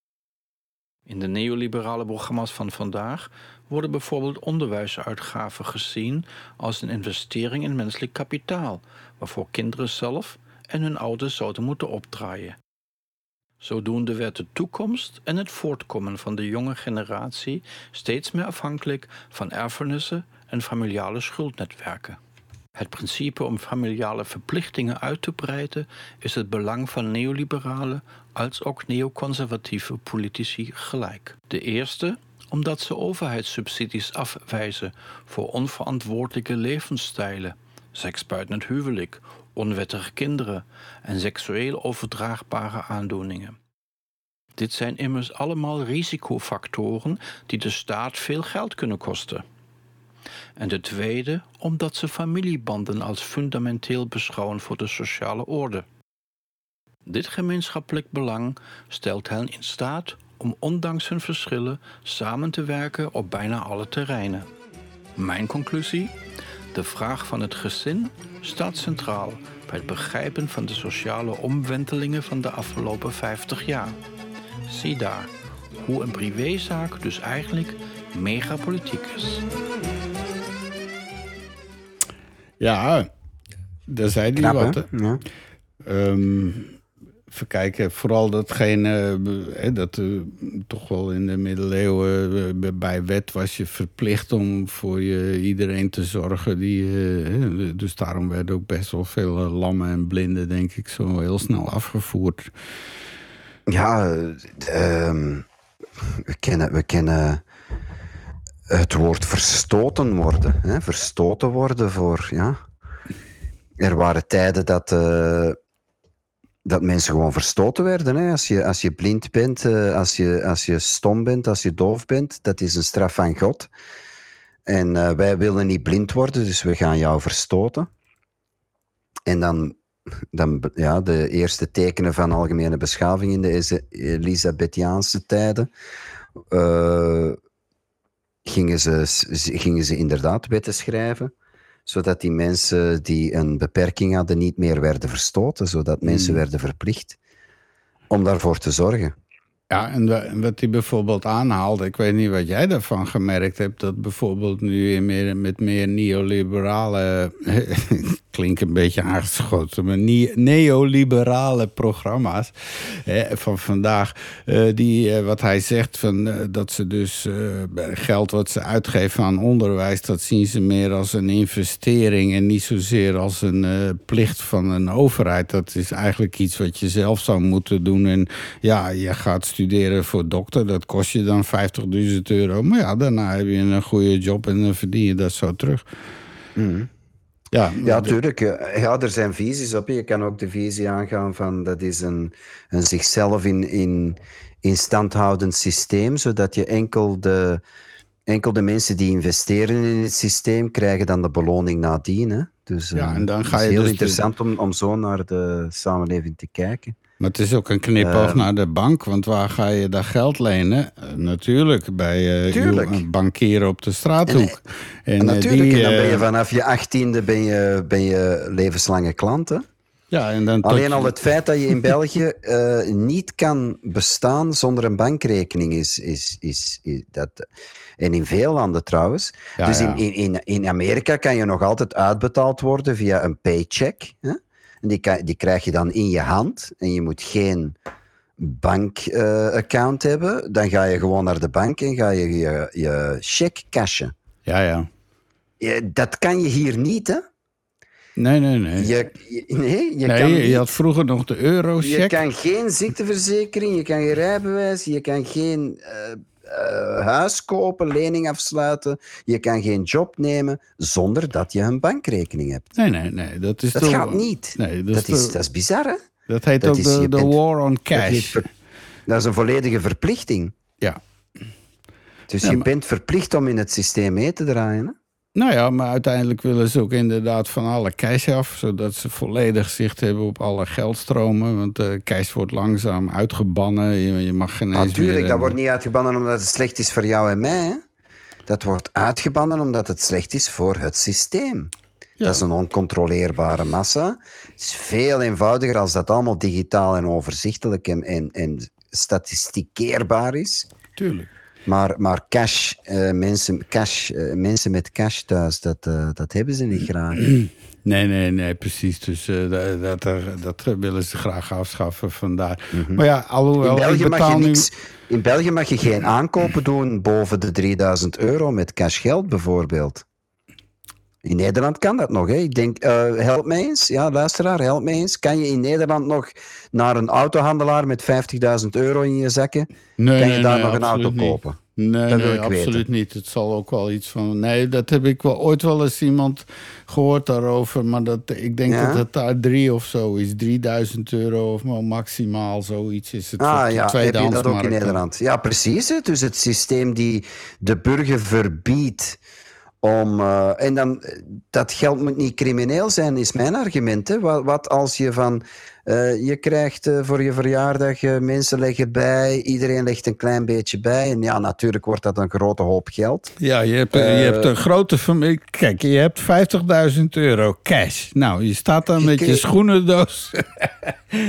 In de neoliberale programma's van vandaag worden bijvoorbeeld onderwijsuitgaven gezien als een investering in menselijk kapitaal, waarvoor kinderen zelf en hun ouders zouden moeten opdraaien. Zodoende werd de toekomst en het voortkomen van de jonge generatie steeds meer afhankelijk van erfenissen en familiale schuldnetwerken. Het principe om familiale verplichtingen uit te breiden is het belang van neoliberale als ook neoconservatieve politici gelijk. De eerste omdat ze overheidssubsidies afwijzen voor onverantwoordelijke levensstijlen, seks buiten het huwelijk, onwettige kinderen en seksueel overdraagbare aandoeningen. Dit zijn immers allemaal risicofactoren die de staat veel geld kunnen kosten. En de tweede omdat ze familiebanden als fundamenteel beschouwen voor de sociale orde. Dit gemeenschappelijk belang stelt hen in staat om ondanks hun verschillen samen te werken op bijna alle terreinen. Mijn conclusie? De vraag van het gezin staat centraal bij het begrijpen van de sociale omwentelingen van de afgelopen 50 jaar. Zie daar hoe een privézaak dus eigenlijk megapolitiek is.
Ja, daar zei hij
Knap,
wat.
hè?
Even kijken, vooral datgene, eh, dat eh, toch wel in de middeleeuwen eh, bij wet was je verplicht om voor je, iedereen te zorgen. Die, dus daarom werden ook best wel veel lammen en blinden, denk ik, zo heel snel afgevoerd.
Ja, eh, ehm, we kennen, we kennen het woord verstoten worden. Hè? Verstoten worden voor, ja. Er waren tijden dat, dat mensen gewoon verstoten werden. Hè? Als, je, als je blind bent, eh, als, je, als je stom bent, als je doof bent, dat is een straf van God. En eh, wij willen niet blind worden, dus we gaan jou verstoten. En dan, dan ja, de eerste tekenen van algemene beschaving in de Elisabethiaanse tijden. eh, gingen, ze, gingen ze inderdaad wetten schrijven, zodat die mensen die een beperking hadden niet meer werden verstoten, zodat mensen
Hmm.
werden verplicht om daarvoor te zorgen.
Ja, en wa- en wat hij bijvoorbeeld aanhaalde, ik weet niet wat jij daarvan gemerkt hebt, dat bijvoorbeeld nu meer, met meer neoliberale, klinkt een beetje aangeschoten, maar ne- neoliberale programma's van vandaag, eh, die, eh, wat hij zegt, van, eh, dat ze dus geld wat ze uitgeven aan onderwijs, dat zien ze meer als een investering en niet zozeer als een plicht van een overheid. Dat is eigenlijk iets wat je zelf zou moeten doen. En ja, je gaat studeren voor dokter, dat kost je dan 50.000 euro. Maar ja, daarna heb je een goede job en dan verdien je dat zo terug. Ja,
Ja, tuurlijk. eh, Ja, er zijn visies op. Je kan ook de visie aangaan van dat is een, een zichzelf in, in, in stand houdend systeem, zodat je enkel de, enkel de mensen die investeren in het systeem krijgen dan de beloning nadien. Hè? Dus,
Ja,
eh,
en dan
het
ga
is
je
heel
dus de-
interessant om, om zo naar de samenleving te kijken.
Maar het is ook een knipoog
Ehm.
naar de bank, want waar ga je dat geld lenen? Eh, natuurlijk, bij eh
Tuurlijk.
uw bankier op de straathoek. En,
En,
eh,
natuurlijk,
die,
en dan ben je
eh,
vanaf je achttiende ben je, ben je levenslange klant. Hè?
Ja, en dan
Alleen al het feit dat je in België eh, niet kan bestaan zonder een bankrekening is, is, is, is dat. En in veel landen trouwens.
Ja,
dus
ja.
In, in, in Amerika kan je nog altijd uitbetaald worden via een paycheck. Hè? Die, kan- die krijg je dan in je hand. En je moet geen bankaccount hebben. Dan ga je gewoon naar de bank en ga je je, je check cashen.
Ja, ja.
Dat kan je hier niet, hè?
Nee, nee, nee.
Je, je- nee, je
nee,
kan
je, had vroeger nog de
je
eurocheck.
kan geen ziekteverzekering, je kan geen rijbewijs, je kan geen eh, eh, huis kopen, lening afsluiten, je kan geen job nemen zonder dat je een bankrekening hebt.
Nee, nee, nee. Dat, is
Dat
toch-
gaat niet.
Nee, dat,
Dat
is,
dat is bizar, hè?
dat heet
dat
ook
is-
de,
je
de
bent-
war on cash.
dat is een volledige verplichting.
Ja.
Dus
Ja,
je
maar-
bent verplicht om in het systeem mee te draaien. Hè?
Nou ja, maar uiteindelijk willen ze ook inderdaad van alle cash af, zodat ze volledig zicht hebben op alle geldstromen. Want de cash wordt langzaam uitgebannen. Je, je mag geen
Natuurlijk,
meer,
dat
eh,
wordt niet uitgebannen omdat het slecht is voor jou en mij. Hè? Dat wordt uitgebannen omdat het slecht is voor het systeem. Dat is een oncontroleerbare massa. Het is veel eenvoudiger als dat allemaal digitaal en overzichtelijk en, en, en statistikeerbaar is.
Tuurlijk.
Maar, maar cash, eh, mensen, cash eh, mensen met cash thuis, dat, eh, dat hebben ze niet graag.
Nee, nee, nee, precies. Dus dat, dat, dat willen ze graag afschaffen vandaar.
Mhm.
Maar ja, alhoewel,
In België, mag je niks, in België mag je geen aankopen doen boven de 3000 euro met cashgeld bijvoorbeeld. In Nederland kan dat nog. Hè? Ik denk, eh, help mij eens. Ja, luisteraar, help mij eens. Kan je in Nederland nog naar een autohandelaar met 50.000 euro in je zakken?
Nee,
kan je
nee,
daar
nee,
nog een auto
niet.
kopen?
Nee,
Dat wil
nee
ik
absoluut
weten.
niet. Het zal ook wel iets van... Nee, dat heb ik wel ooit wel eens iemand gehoord daarover. Maar dat, ik denk
Ja?
dat het daar drie of zo is. 3000 euro of maximaal zoiets is het.
Ah ja, heb je dat ook in. Nederland? Ja, precies. Hè? Dus het systeem die de burger verbiedt Om, eh, en dan, dat geld moet niet crimineel zijn, is mijn argument. Hè. Wat, wat als je van, eh, je krijgt eh, voor je verjaardag, eh, mensen leggen bij, iedereen legt een klein beetje bij. En ja, natuurlijk wordt dat een grote hoop geld.
Ja, je hebt, je hebt een grote familie. Kijk, je hebt 50.000 euro cash. Nou, je staat dan met je
kreeg-
schoenendoos.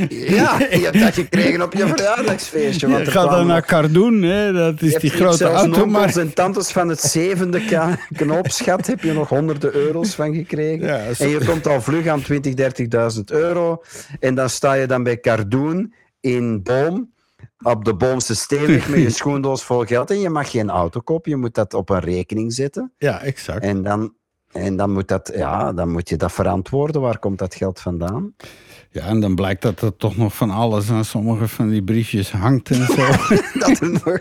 Ja, je hebt dat gekregen op je verjaardagsfeestje. want
Je gaat dan naar Cardoen, hè? dat is
Je
die grote
onkels en tantes van het zevende knoopsgat heb je nog honderden euro's van gekregen.
Ja,
en je komt al vlug aan 20, 30.000 euro. En dan sta je dan bij Cardoen in Boom, op de Boomse Steenweg met je schoendoos vol geld. En je mag geen auto kopen, je moet dat op een rekening zetten.
Ja, exact.
En dan, en dan, moet, dat, ja, dan moet je dat verantwoorden. Waar komt dat geld vandaan?
Ja, en dan blijkt dat er toch nog van alles aan sommige van die briefjes hangt en zo.
dat, er nog,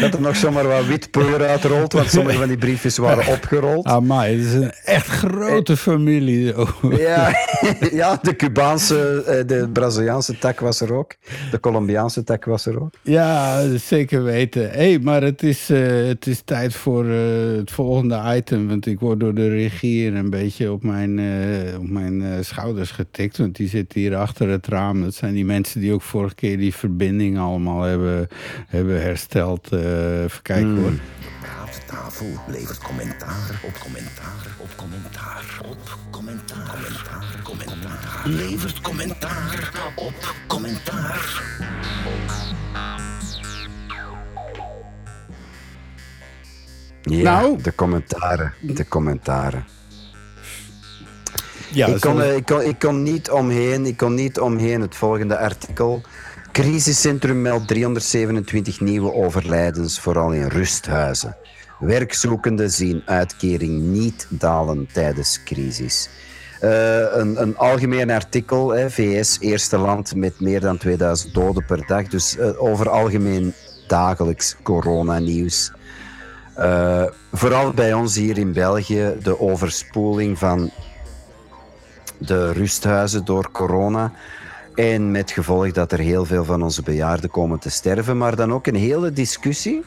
dat er nog zomaar wat wit peur uitrolt, want sommige van die briefjes waren opgerold.
Amai, het is een echt grote familie.
Ja, ja, de Cubaanse, eh, de Braziliaanse tak was er ook. De Colombiaanse tak was er ook.
Ja, zeker weten. Hey, maar het is, eh, het is tijd voor eh, het volgende item. Want ik word door de regie hier een beetje op mijn, eh, op mijn eh, schouders getikt. Want die zitten hier achter het raam. Dat zijn die mensen die ook vorige keer die verbinding allemaal hebben, hebben hersteld. Eh even kijken hoor.
Praattafel levert commentaar op commentaar op commentaar op commentaar. Commentaar, commentaar. Levert commentaar op commentaar.
Ja,
Nou.
de commentaren. De commentaren.
Ja,
ik, eh, ik, kon, ik kon niet omheen, ik kon niet omheen het volgende artikel. Crisiscentrum meldt 327 nieuwe overlijdens, vooral in rusthuizen. Werkzoekenden zien uitkering niet dalen tijdens crisis. Eh, een, een algemeen artikel, hè, VS, eerste land met meer dan 2000 doden per dag. Dus eh, over algemeen dagelijks coronanieuws. Eh, vooral bij ons hier in België, de overspoeling van de rusthuizen door corona. En met gevolg dat er heel veel van onze bejaarden komen te sterven. Maar dan ook een hele discussie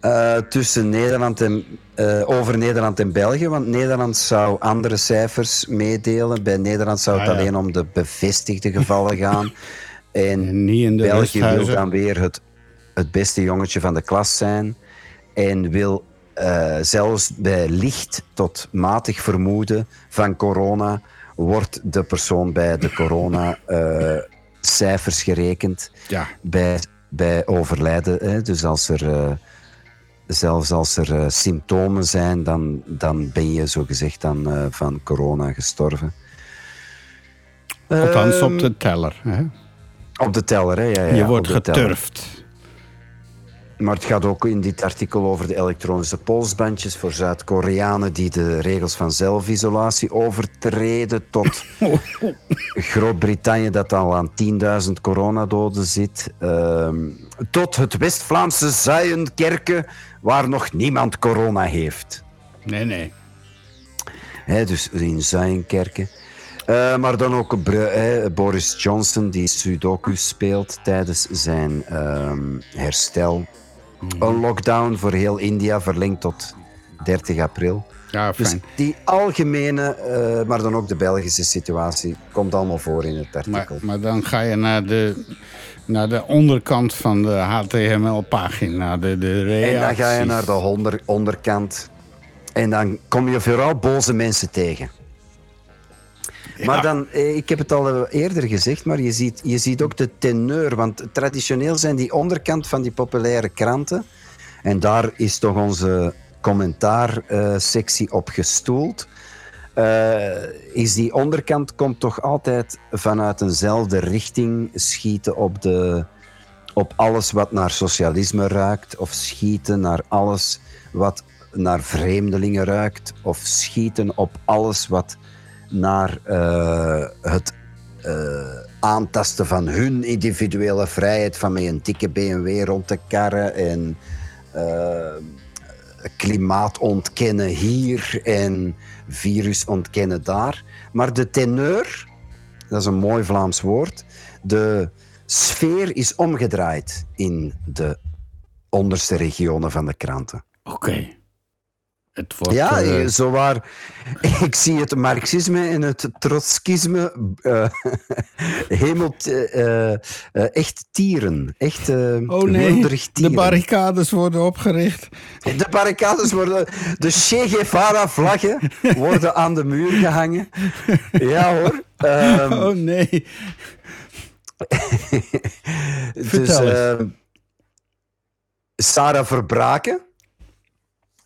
eh, tussen Nederland en, eh, over Nederland en België. Want Nederland zou andere cijfers meedelen. Bij Nederland zou het
Ah, ja.
alleen om de bevestigde gevallen gaan. En
Niet in de
België wil dan weer het, het beste jongetje van de klas zijn. En wil eh, zelfs bij licht tot matig vermoeden van corona wordt de persoon bij de corona-cijfers gerekend
Ja.
bij, bij overlijden. Hè. Dus als er, eh, zelfs als er eh, symptomen zijn, dan, dan ben je zogezegd dan, eh, van corona gestorven.
Althans op
Ehm,
de teller. Hè?
op de teller, hè? Ja, ja,
Je wordt geturfd.
Maar het gaat ook in dit artikel over de elektronische polsbandjes voor Zuid-Koreanen die de regels van zelfisolatie overtreden. Tot Groot-Brittannië dat al aan 10.000 coronadoden zit. Ehm, tot het West-Vlaamse Zuienkerken waar nog niemand corona heeft.
Nee, nee.
Dus in Zuienkerken. Eh, maar dan ook Boris Johnson, die Sudoku speelt tijdens zijn ehm, herstel. Een lockdown voor heel India verlengd tot 30 april.
Ja,
Dus
fijn.
die algemene, eh, maar dan ook de Belgische situatie, komt allemaal voor in het
Maar,
artikel.
maar dan ga je naar de, naar de onderkant van de HTML-pagina. De, de reacties.
En dan ga je naar de onder- onderkant. En dan kom je vooral boze mensen tegen. Maar dan, eh, ik heb het al eh, eerder gezegd, maar je ziet, je ziet ook de teneur. Want traditioneel zijn die onderkant van die populaire kranten. En daar is toch onze commentaarsectie op gestoeld. eh, is die onderkant komt toch altijd vanuit eenzelfde richting schieten op, de, op alles wat naar socialisme ruikt, of schieten naar alles wat naar vreemdelingen ruikt, of schieten op alles wat naar eh, het eh, aantasten van hun individuele vrijheid, van met een dikke BMW rond te karren en eh, klimaat ontkennen hier en virus ontkennen daar. Maar de teneur, dat is een mooi Vlaams woord, de sfeer is omgedraaid in de onderste regionen van de kranten.
Oké. Het wordt...
Ja,
eh,
zowaar. Ik zie het marxisme en het trotskisme eh hemelt eh, eh, echt tieren. Echt eh
oh nee,
wilderig
de
tieren.
barricades worden opgericht.
De barricades worden... De Che Guevara-vlaggen worden aan de muur gehangen. Ja hoor. Ehm,
oh nee.
dus
Vertel eens.
ehm, Sarah Verbraken.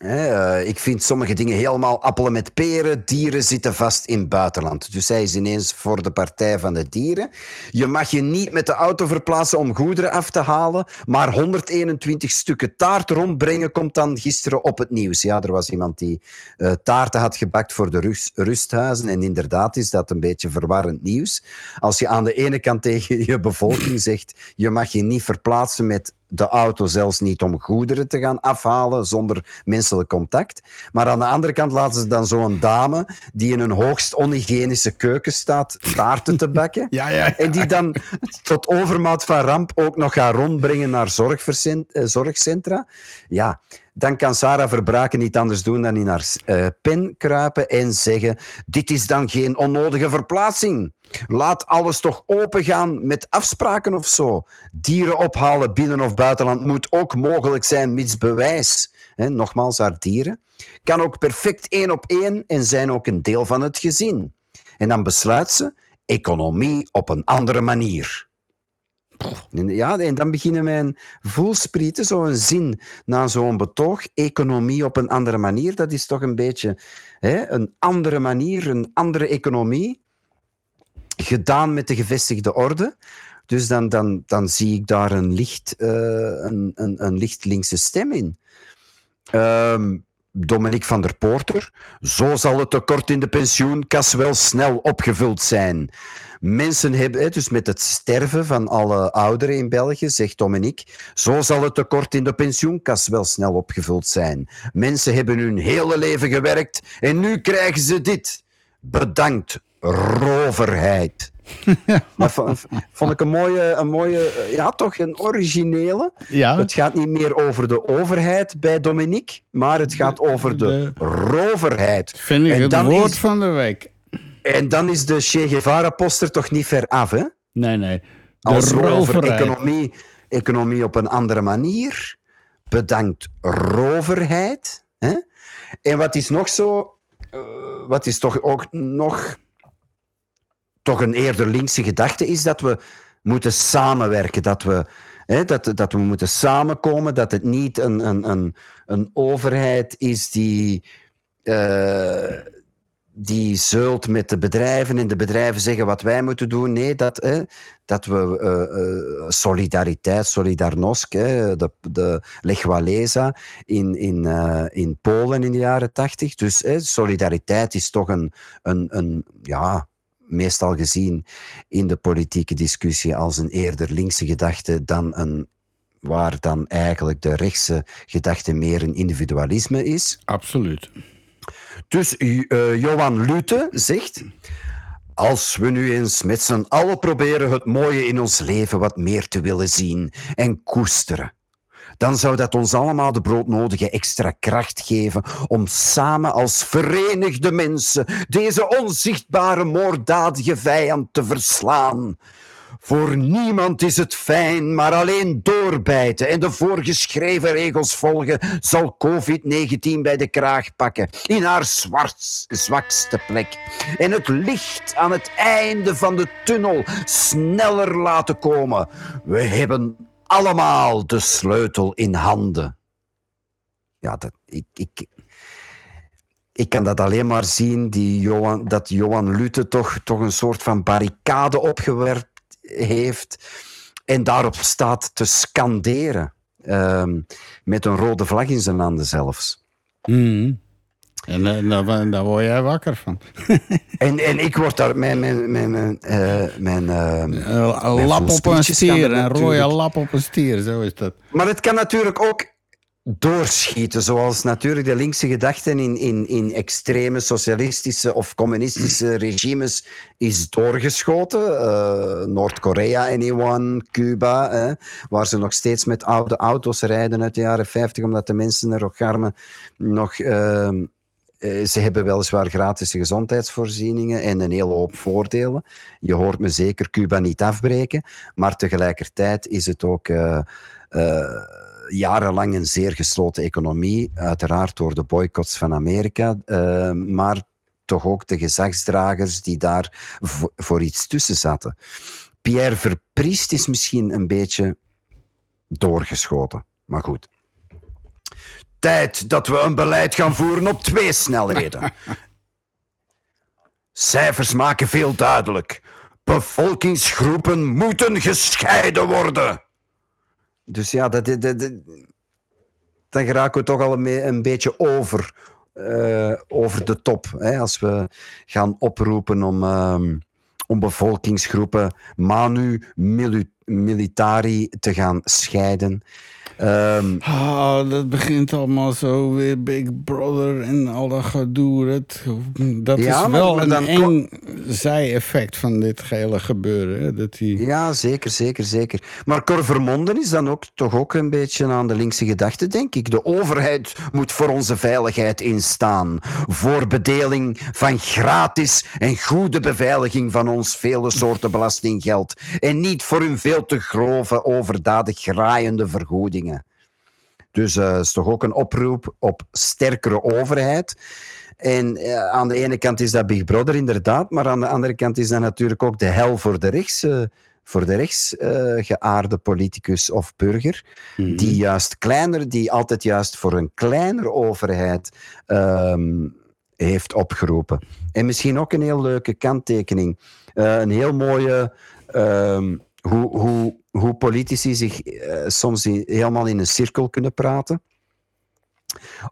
Eh, ik vind sommige dingen helemaal appelen met peren. Dieren zitten vast in het buitenland. Dus hij is ineens voor de Partij van de Dieren. Je mag je niet met de auto verplaatsen om goederen af te halen. Maar 121 stukken taart rondbrengen komt dan gisteren op het nieuws. Ja, er was iemand die eh, taarten had gebakt voor de rust, rusthuizen. En inderdaad is dat een beetje verwarrend nieuws. Als je aan de ene kant tegen je bevolking zegt... je mag je niet verplaatsen met de auto zelfs niet om goederen te gaan afhalen zonder menselijk contact. Maar aan de andere kant laten ze dan zo'n dame die in een hoogst onhygiënische keuken staat taarten te bakken.
Ja, ja, ja.
En die dan tot overmaat van ramp ook nog gaat rondbrengen naar eh, zorgcentra. Ja, dan kan Sarah Verbraken niet anders doen dan in haar eh, pen kruipen en zeggen: Dit is dan geen onnodige verplaatsing. Laat alles toch opengaan met afspraken of zo. Dieren ophalen binnen of buitenland moet ook mogelijk zijn, mits bewijs. Hè, nogmaals, haar dieren. Kan ook perfect één op één en zijn ook een deel van het gezin. En dan besluit ze: economie op een andere manier. Ja, en dan beginnen mijn voelsprieten, zo'n zin na zo'n betoog, economie op een andere manier, dat is toch een beetje hè, een andere manier, een andere economie, gedaan met de gevestigde orde. Dus dan, dan, dan zie ik daar een licht, eh, een, een, een licht linkse stem in. Ehm Dominique van der Poorter. Zo zal het tekort in de pensioenkas wel snel opgevuld zijn. Mensen hebben, dus met het sterven van alle ouderen in België, zegt Dominique, zo zal het tekort in de pensioenkas wel snel opgevuld zijn. Mensen hebben hun hele leven gewerkt en nu krijgen ze dit. Bedankt, roverheid. Dat vond, ik een mooie, een mooie, eh, ja toch een originele.
Ja.
Het gaat niet meer over de overheid bij Dominique, maar het gaat over de, roverheid.
Vind ik
En
het woord
is-
van de week.
En dan is de Che Guevara-poster toch niet ver af, hè?
Nee, nee. De
Als economie, economie op een andere manier. Bedankt roverheid. Hè? En wat is nog zo... eh, wat is toch ook nog... Toch een eerder linkse gedachte is dat we moeten samenwerken. Dat we, hè, dat, dat we moeten samenkomen. Dat het niet een, een, een, een overheid is die... eh, die zeult met de bedrijven en de bedrijven zeggen wat wij moeten doen. Nee, dat, hè, dat we eh, eh, solidariteit, Solidarnosc, de, de Lech Walesa in, in, eh, in Polen in de jaren tachtig. Dus hè, solidariteit is toch een, een, een, ja, meestal gezien in de politieke discussie als een eerder linkse gedachte dan een waar dan eigenlijk de rechtse gedachte meer een individualisme is.
Absoluut.
Dus eh, Johan Lute zegt... Als we nu eens met z'n allen proberen het mooie in ons leven wat meer te willen zien en koesteren, dan zou dat ons allemaal de broodnodige extra kracht geven om samen als verenigde mensen deze onzichtbare moorddadige vijand te verslaan. Voor niemand is het fijn, maar alleen doorbijten en de voorgeschreven regels volgen zal COVID-19 bij de kraag pakken, in haar zwart, zwakste plek. En het licht aan het einde van de tunnel sneller laten komen. We hebben allemaal de sleutel in handen. Ja, dat, ik, ik, ik kan dat alleen maar zien, die Johan, dat Johan Lutte toch, toch een soort van barricade opgewerpt heeft en daarop staat te scanderen. Ehm, met een rode vlag in zijn handen zelfs.
Mhm. En eh, daar, daar word jij wakker van.
En, en ik word daar mijn, mijn, mijn, mijn, eh, mijn, eh,
Een
mijn
lap op een stier,
er
een rode lap op een stier, zo is dat.
Maar het kan natuurlijk ook doorschieten. Zoals natuurlijk de linkse gedachten in, in, in extreme socialistische of communistische regimes is doorgeschoten. Eh, Noord-Korea, anyone, Cuba, waar ze nog steeds met oude auto's rijden uit de jaren 50, omdat de mensen er ook garmen nog. ehm, eh, ze hebben weliswaar gratis gezondheidsvoorzieningen en een hele hoop voordelen. Je hoort me zeker Cuba niet afbreken, maar tegelijkertijd is het ook eh, jarenlang een zeer gesloten economie, uiteraard door de boycotts van Amerika, eh, maar toch ook de gezagsdragers die daar vo- voor iets tussen zaten. Pierre Verpriest is misschien een beetje doorgeschoten, maar goed. Tijd dat we een beleid gaan voeren op twee snelheden. Cijfers maken veel duidelijk. Bevolkingsgroepen moeten gescheiden worden. Dus ja, dat, dat, dan geraken we toch al een, beetje over, eh, over de top. Hè, als we gaan oproepen om, ehm, om bevolkingsgroepen manu mili- militari te gaan scheiden. Ehm,
Ah, dat begint allemaal zo weer Big Brother en al dat gedoe. Dat
Ja,
is wel een eng zijeffect van dit gehele gebeuren. Hè? Dat die...
Ja, zeker, zeker, zeker. Maar Cor Vermonden is dan ook toch ook een beetje aan de linkse gedachte, denk ik. De overheid moet voor onze veiligheid instaan. Voor bedeling van gratis en goede beveiliging van ons vele soorten belastinggeld. En niet voor hun veel te grove, overdadig graaiende vergoedingen. Dus dat is toch ook een oproep op sterkere overheid. En eh, aan de ene kant is dat Big Brother inderdaad, maar aan de andere kant is dat natuurlijk ook de hel voor de rechts, eh, voor de rechts eh, geaarde politicus of burger, die juist kleiner, die altijd juist voor een kleinere overheid ehm, heeft opgeroepen. En misschien ook een heel leuke kanttekening. Eh, een heel mooie. ehm, hoe, hoe, hoe politici zich eh, soms helemaal in een cirkel kunnen praten.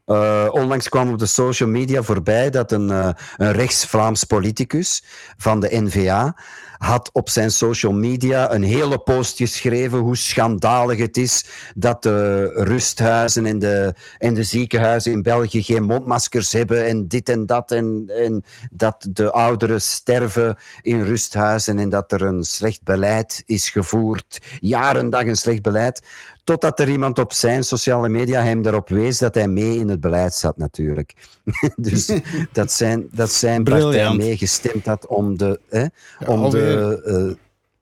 Eh, onlangs kwam op de social media voorbij dat een, eh, een rechts-Vlaams politicus van de NVA had op zijn social media een hele post geschreven hoe schandalig het is dat de rusthuizen en de, en de ziekenhuizen in België geen mondmaskers hebben en dit en dat en, en dat de ouderen sterven in rusthuizen en dat er een slecht beleid is gevoerd, jarendag een slecht beleid. Totdat er iemand op zijn sociale media hem erop wees dat hij mee in het beleid zat, natuurlijk. dus dat zijn, dat zijn partij meegestemd had om de, hè, om,
alweer.
de, eh,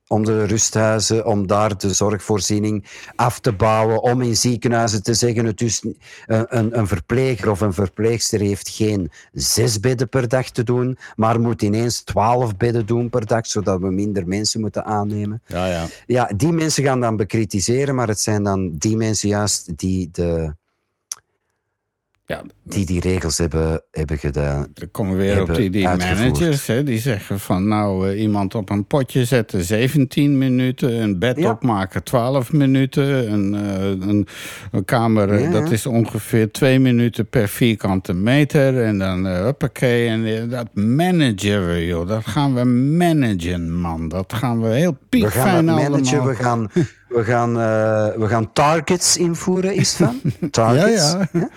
om de rusthuizen, om daar de zorgvoorziening af te bouwen, om in ziekenhuizen te zeggen, het is een, een, een verpleger of een verpleegster heeft geen zes bedden per dag te doen, maar moet ineens twaalf bedden doen per dag, zodat we minder mensen moeten aannemen.
Ja, ja.
Ja, die mensen gaan dan bekritiseren, maar het zijn dan die mensen juist die de,
Ja.
die, die regels hebben, hebben gedaan.
Dan komen we weer op die, die managers, hè, die zeggen van nou, eh, iemand op een potje zetten 17 minuten, een bed
Ja.
opmaken 12 minuten, een, eh, een, een kamer, eh,
Ja,
dat is ongeveer 2 minuten per vierkante meter en dan uh, hoppakee, en dat managen we joh, dat gaan we managen man, dat gaan we heel
We
piekfijn
gaan het
allemaal.
managen, we gaan, we gaan, eh, we gaan targets invoeren, is van? Targets.
Ja, ja.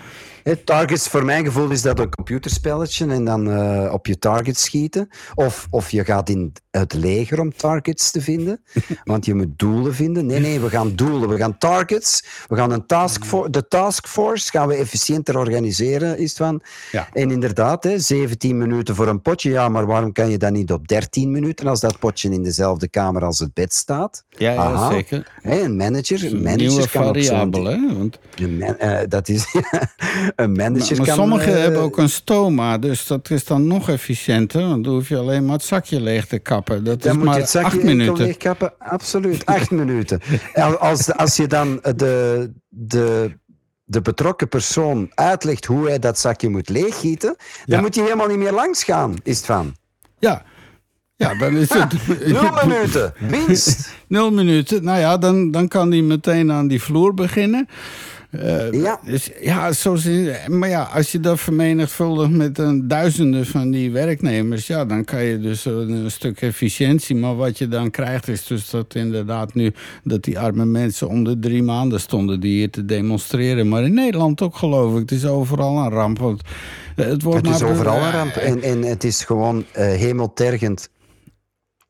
Targets, voor mijn gevoel is dat een computerspelletje en dan eh, op je targets schieten. Of, of je gaat in het leger om targets te vinden, want je moet doelen vinden. Nee, nee, we gaan doelen, we gaan targets. We gaan een taskforce, de taskforce gaan we efficiënter organiseren, is het van.
Ja.
En inderdaad, hè, 17 minuten voor een potje, ja, maar waarom kan je dan niet op 13 minuten als dat potje in dezelfde kamer als het bed staat?
Ja, ja,
Aha.
zeker.
Een manager, een manager
nieuwe
kan
variabel, hè? Want
man- eh, dat is een manager
Maar, maar
kan.
sommigen
eh,
hebben ook een stoma, dus dat is dan nog efficiënter. Want dan hoef je alleen maar het zakje leeg te kappen. Dat
Dan
is
moet
maar
je het zakje
acht minuten.
leegkappen. Absoluut, acht minuten. En Als, als je dan de, de, de betrokken persoon uitlegt hoe hij dat zakje moet leeggieten, dan
Ja.
moet je helemaal niet meer langs gaan, is het van.
Ja. Ja, dan is het...
Nul minuten, minst.
Nul minuten. Nou ja, dan, dan kan hij meteen aan die vloer beginnen. Ja. Dus, ja, zo, maar ja, als je dat vermenigvuldigt met een duizenden van die werknemers... ja, dan kan je dus een, een, stuk efficiëntie. Maar wat je dan krijgt is dus dat inderdaad nu... dat die arme mensen om de drie maanden stonden die hier te demonstreren. Maar in Nederland ook, geloof ik. Het is overal een ramp. Want het wordt
het is overal een ramp. En, en het is gewoon eh, hemeltergend.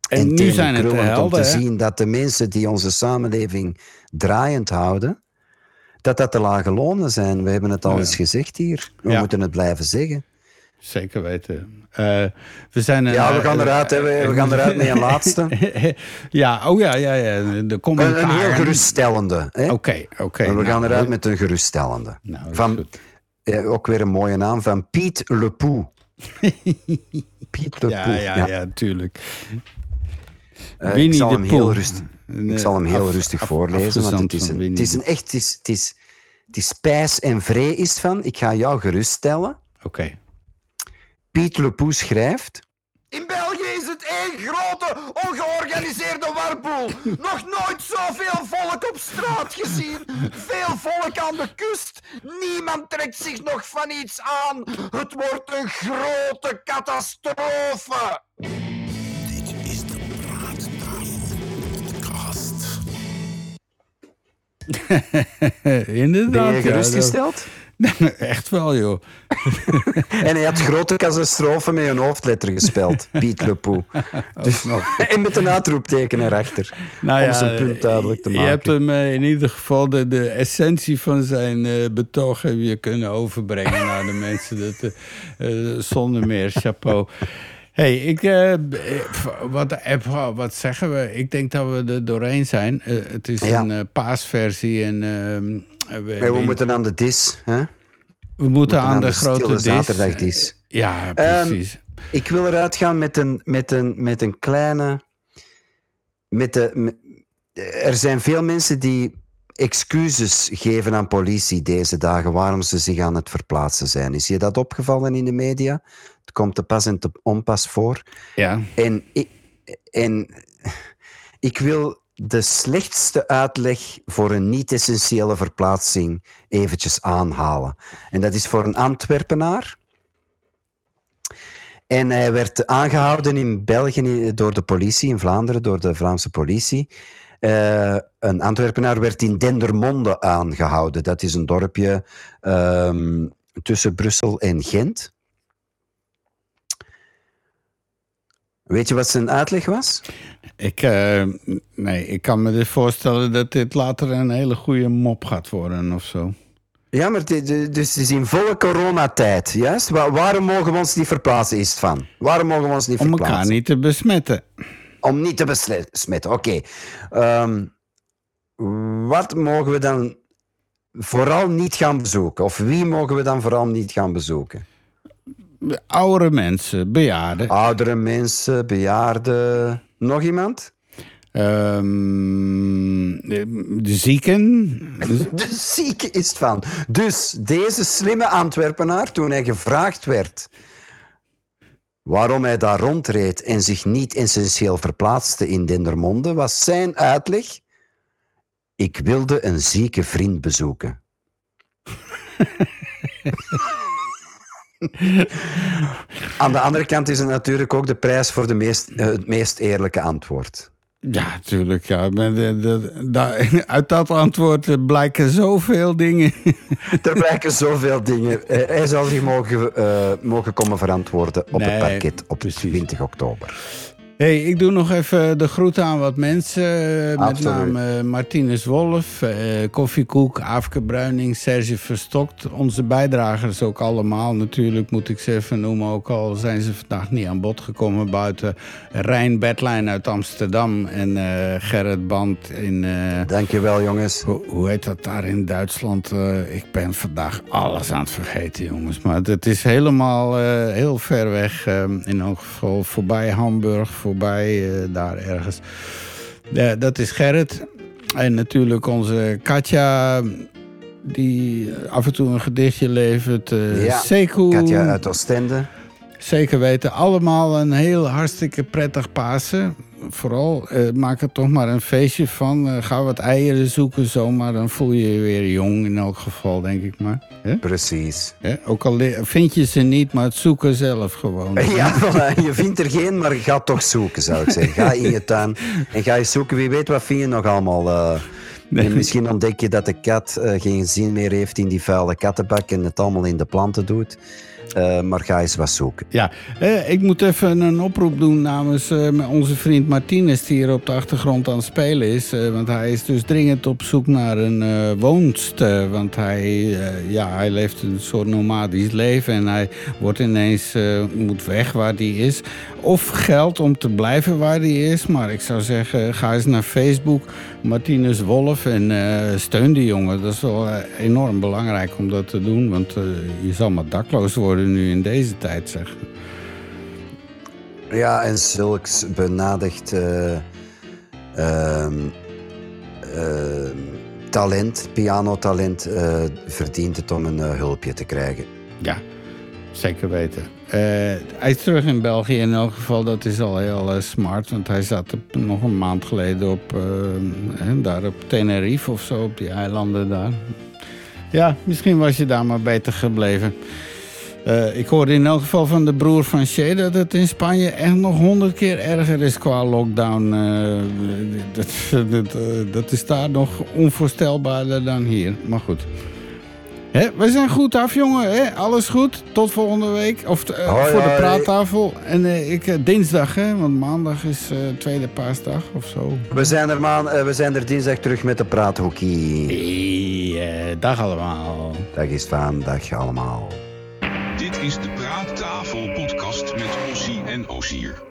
En nu zijn het de
krullend om te
helden, hè?
zien dat de mensen die onze samenleving draaiend houden, dat dat de lage lonen zijn. We hebben het al
Ja.
eens gezegd hier. We
Ja.
moeten het blijven zeggen.
Zeker weten. Eh, we zijn
Ja, we
eh,
gaan eruit, hè. We- gaan eruit met een laatste.
ja, oh ja, ja, ja. De
Een, een
commentaar.
heel geruststellende.
Oké, oké.
We gaan
nou,
eruit
goed.
met een geruststellende.
Nou,
van,
goed.
eh, ook weer een mooie naam, van Piet Le Poux. Piet Le
Ja,
Poux,
ja, ja, tuurlijk.
Eh, ik
Winnie
zal
de
hem heel
Pooh.
Ik zal hem heel
af-
rustig
af-
voorlezen, want het is een, het is een echt, het is, het is, het is en vree is van. Ik ga jou geruststellen.
Oké.
Piet Le Poux schrijft...
In België is het één grote, ongeorganiseerde warboel. Nog nooit zoveel volk op straat gezien. Veel volk aan de kust. Niemand trekt zich nog van iets aan. Het wordt een grote catastrofe.
Inderdaad.
Ben je
ja,
gerustgesteld?
dat- Echt wel, joh.
En hij had grote catastrofe met een hoofdletter gespeld. Piet Le. Dus, en met een uitroepteken erachter.
Nou
om zijn punt duidelijk te
je
maken.
hebt hem eh, in ieder geval de, de essentie van zijn eh, betoog heb je kunnen overbrengen naar de mensen. Dat, eh, zonder meer, chapeau. Hey, ik, eh, eh, wat, eh, wat zeggen we? Ik denk dat we er doorheen zijn. Eh, het is
Ja.
een eh, paasversie en... ehm, we,
we moeten aan de dis. Hè?
we moeten aan de grote dis. Ja,
Ehm,
precies.
ik wil eruit gaan met een, met een, met een kleine. Met de, met- er zijn veel mensen die excuses geven aan politie deze dagen waarom ze zich aan het verplaatsen zijn. Is je dat opgevallen in de media? Het komt te pas en te onpas voor.
Ja.
En ik, en ik wil de slechtste uitleg voor een niet-essentiële verplaatsing eventjes aanhalen. En dat is voor een Antwerpenaar. En hij werd aangehouden in België door de politie, in Vlaanderen door de Vlaamse politie. Eh, een Antwerpenaar werd in Dendermonde aangehouden. Dat is een dorpje ehm, tussen Brussel en Gent. Weet je wat zijn uitleg was?
Ik, eh, nee, ik kan me dus voorstellen dat dit later een hele goede mop gaat worden of zo.
Ja, maar dus het is in volle coronatijd, juist? Wa- waarom mogen we ons niet verplaatsen, is het van? Waarom mogen we ons niet
Om
verplaatsen?
elkaar niet te besmetten.
Om niet te besmetten, oké. Ehm, wat mogen we dan vooral niet gaan bezoeken? Of wie mogen we dan vooral niet gaan bezoeken?
Oudere mensen, bejaarden.
Oudere mensen, bejaarden. Nog iemand?
De, de zieken.
De zieke is het van. Dus deze slimme Antwerpenaar, toen hij gevraagd werd waarom hij daar rondreed en zich niet essentieel verplaatste in Dendermonde, was zijn uitleg: Ik wilde een zieke vriend bezoeken. Aan de andere kant is het natuurlijk ook de prijs voor de meest, eh, het meest eerlijke antwoord.
Ja, natuurlijk. Ja. Maar de- de- da- uit dat antwoord blijken zoveel dingen.
Er blijken zoveel dingen. Eh, Hij zal zich mogen, eh, mogen komen verantwoorden op
Nee,
het parket op 20 oktober.
Hey, ik doe nog even de groeten aan wat mensen. eh, Met name eh, Martinez Wolf, eh, Koffiekoek, Aafke Bruining, Serge Verstokt. Onze bijdragers ook allemaal natuurlijk, moet ik ze even noemen. Ook al zijn ze vandaag niet aan bod gekomen buiten Rijn Bedlijn uit Amsterdam en Gerrit Band in... eh,
Dankjewel jongens.
Hoe, hoe heet dat daar in Duitsland? Ik ben vandaag alles aan het vergeten, jongens. Maar het is helemaal heel ver weg. in elk geval voorbij Hamburg, voorbij eh, daar ergens. Ja, dat is Gerrit. En natuurlijk onze Katja, die af en toe een gedichtje levert. eh
Ja. Katja uit Oostende.
Zeker weten. Allemaal een heel hartstikke prettig Pasen. Vooral, eh, maak er toch maar een feestje van. Eh, ga wat eieren zoeken zomaar, dan voel je je weer jong in elk geval, denk ik maar.
Precies.
Ook al vind je ze niet, maar het zoeken zelf gewoon.
Ja, voilà. je vindt er geen, maar ga toch zoeken, zou ik zeggen. Ga in je tuin en ga eens zoeken. Wie weet wat vind je nog allemaal. eh. En misschien ontdek je dat de kat geen zin meer heeft in die vuile kattenbak en het allemaal in de planten doet. Eh, maar ga eens wat zoeken.
Ja, eh, ik moet even een oproep doen namens eh, met onze vriend Martinez... die hier op de achtergrond aan het spelen is. Eh, want hij is dus dringend op zoek naar een eh, woonst. eh, want hij, eh, ja, hij leeft een soort nomadisch leven... en hij wordt ineens, eh, moet weg waar hij is. Of geld om te blijven waar hij is. Maar ik zou zeggen, ga eens naar Facebook... Martinez Wolf en eh, steun die jongen. Dat is wel eh, enorm belangrijk om dat te doen. Want eh, je zal maar dakloos worden nu in deze tijd, zeg.
Ja, en zulks benadigd eh, ehm, ehm, talent, pianotalent, verdient het om een hulpje te krijgen.
Ja, zeker weten. Eh, hij is terug in België in elk geval. Dat is al heel eh, smart. Want hij zat nog een maand geleden op, eh, daar op Tenerife of zo. Op die eilanden daar. Ja, misschien was je daar maar beter gebleven. Ik hoorde in elk geval van de broer van Shea dat het in Spanje echt nog honderd keer erger is qua lockdown. Dat, dat is daar nog onvoorstelbaarder dan hier. Maar goed. We zijn goed af, jongen. Hè? Alles goed. Tot volgende week. Of eh,
Hoi,
voor de praattafel. En eh, ik, eh, dinsdag, hè? want maandag is eh, tweede paasdag of zo.
We zijn er, maan, eh, we zijn er dinsdag terug met de praathoekie.
Hey, dag allemaal.
Dag is van, dag allemaal.
Dit is de Praattafel podcast met Ossie en Osier.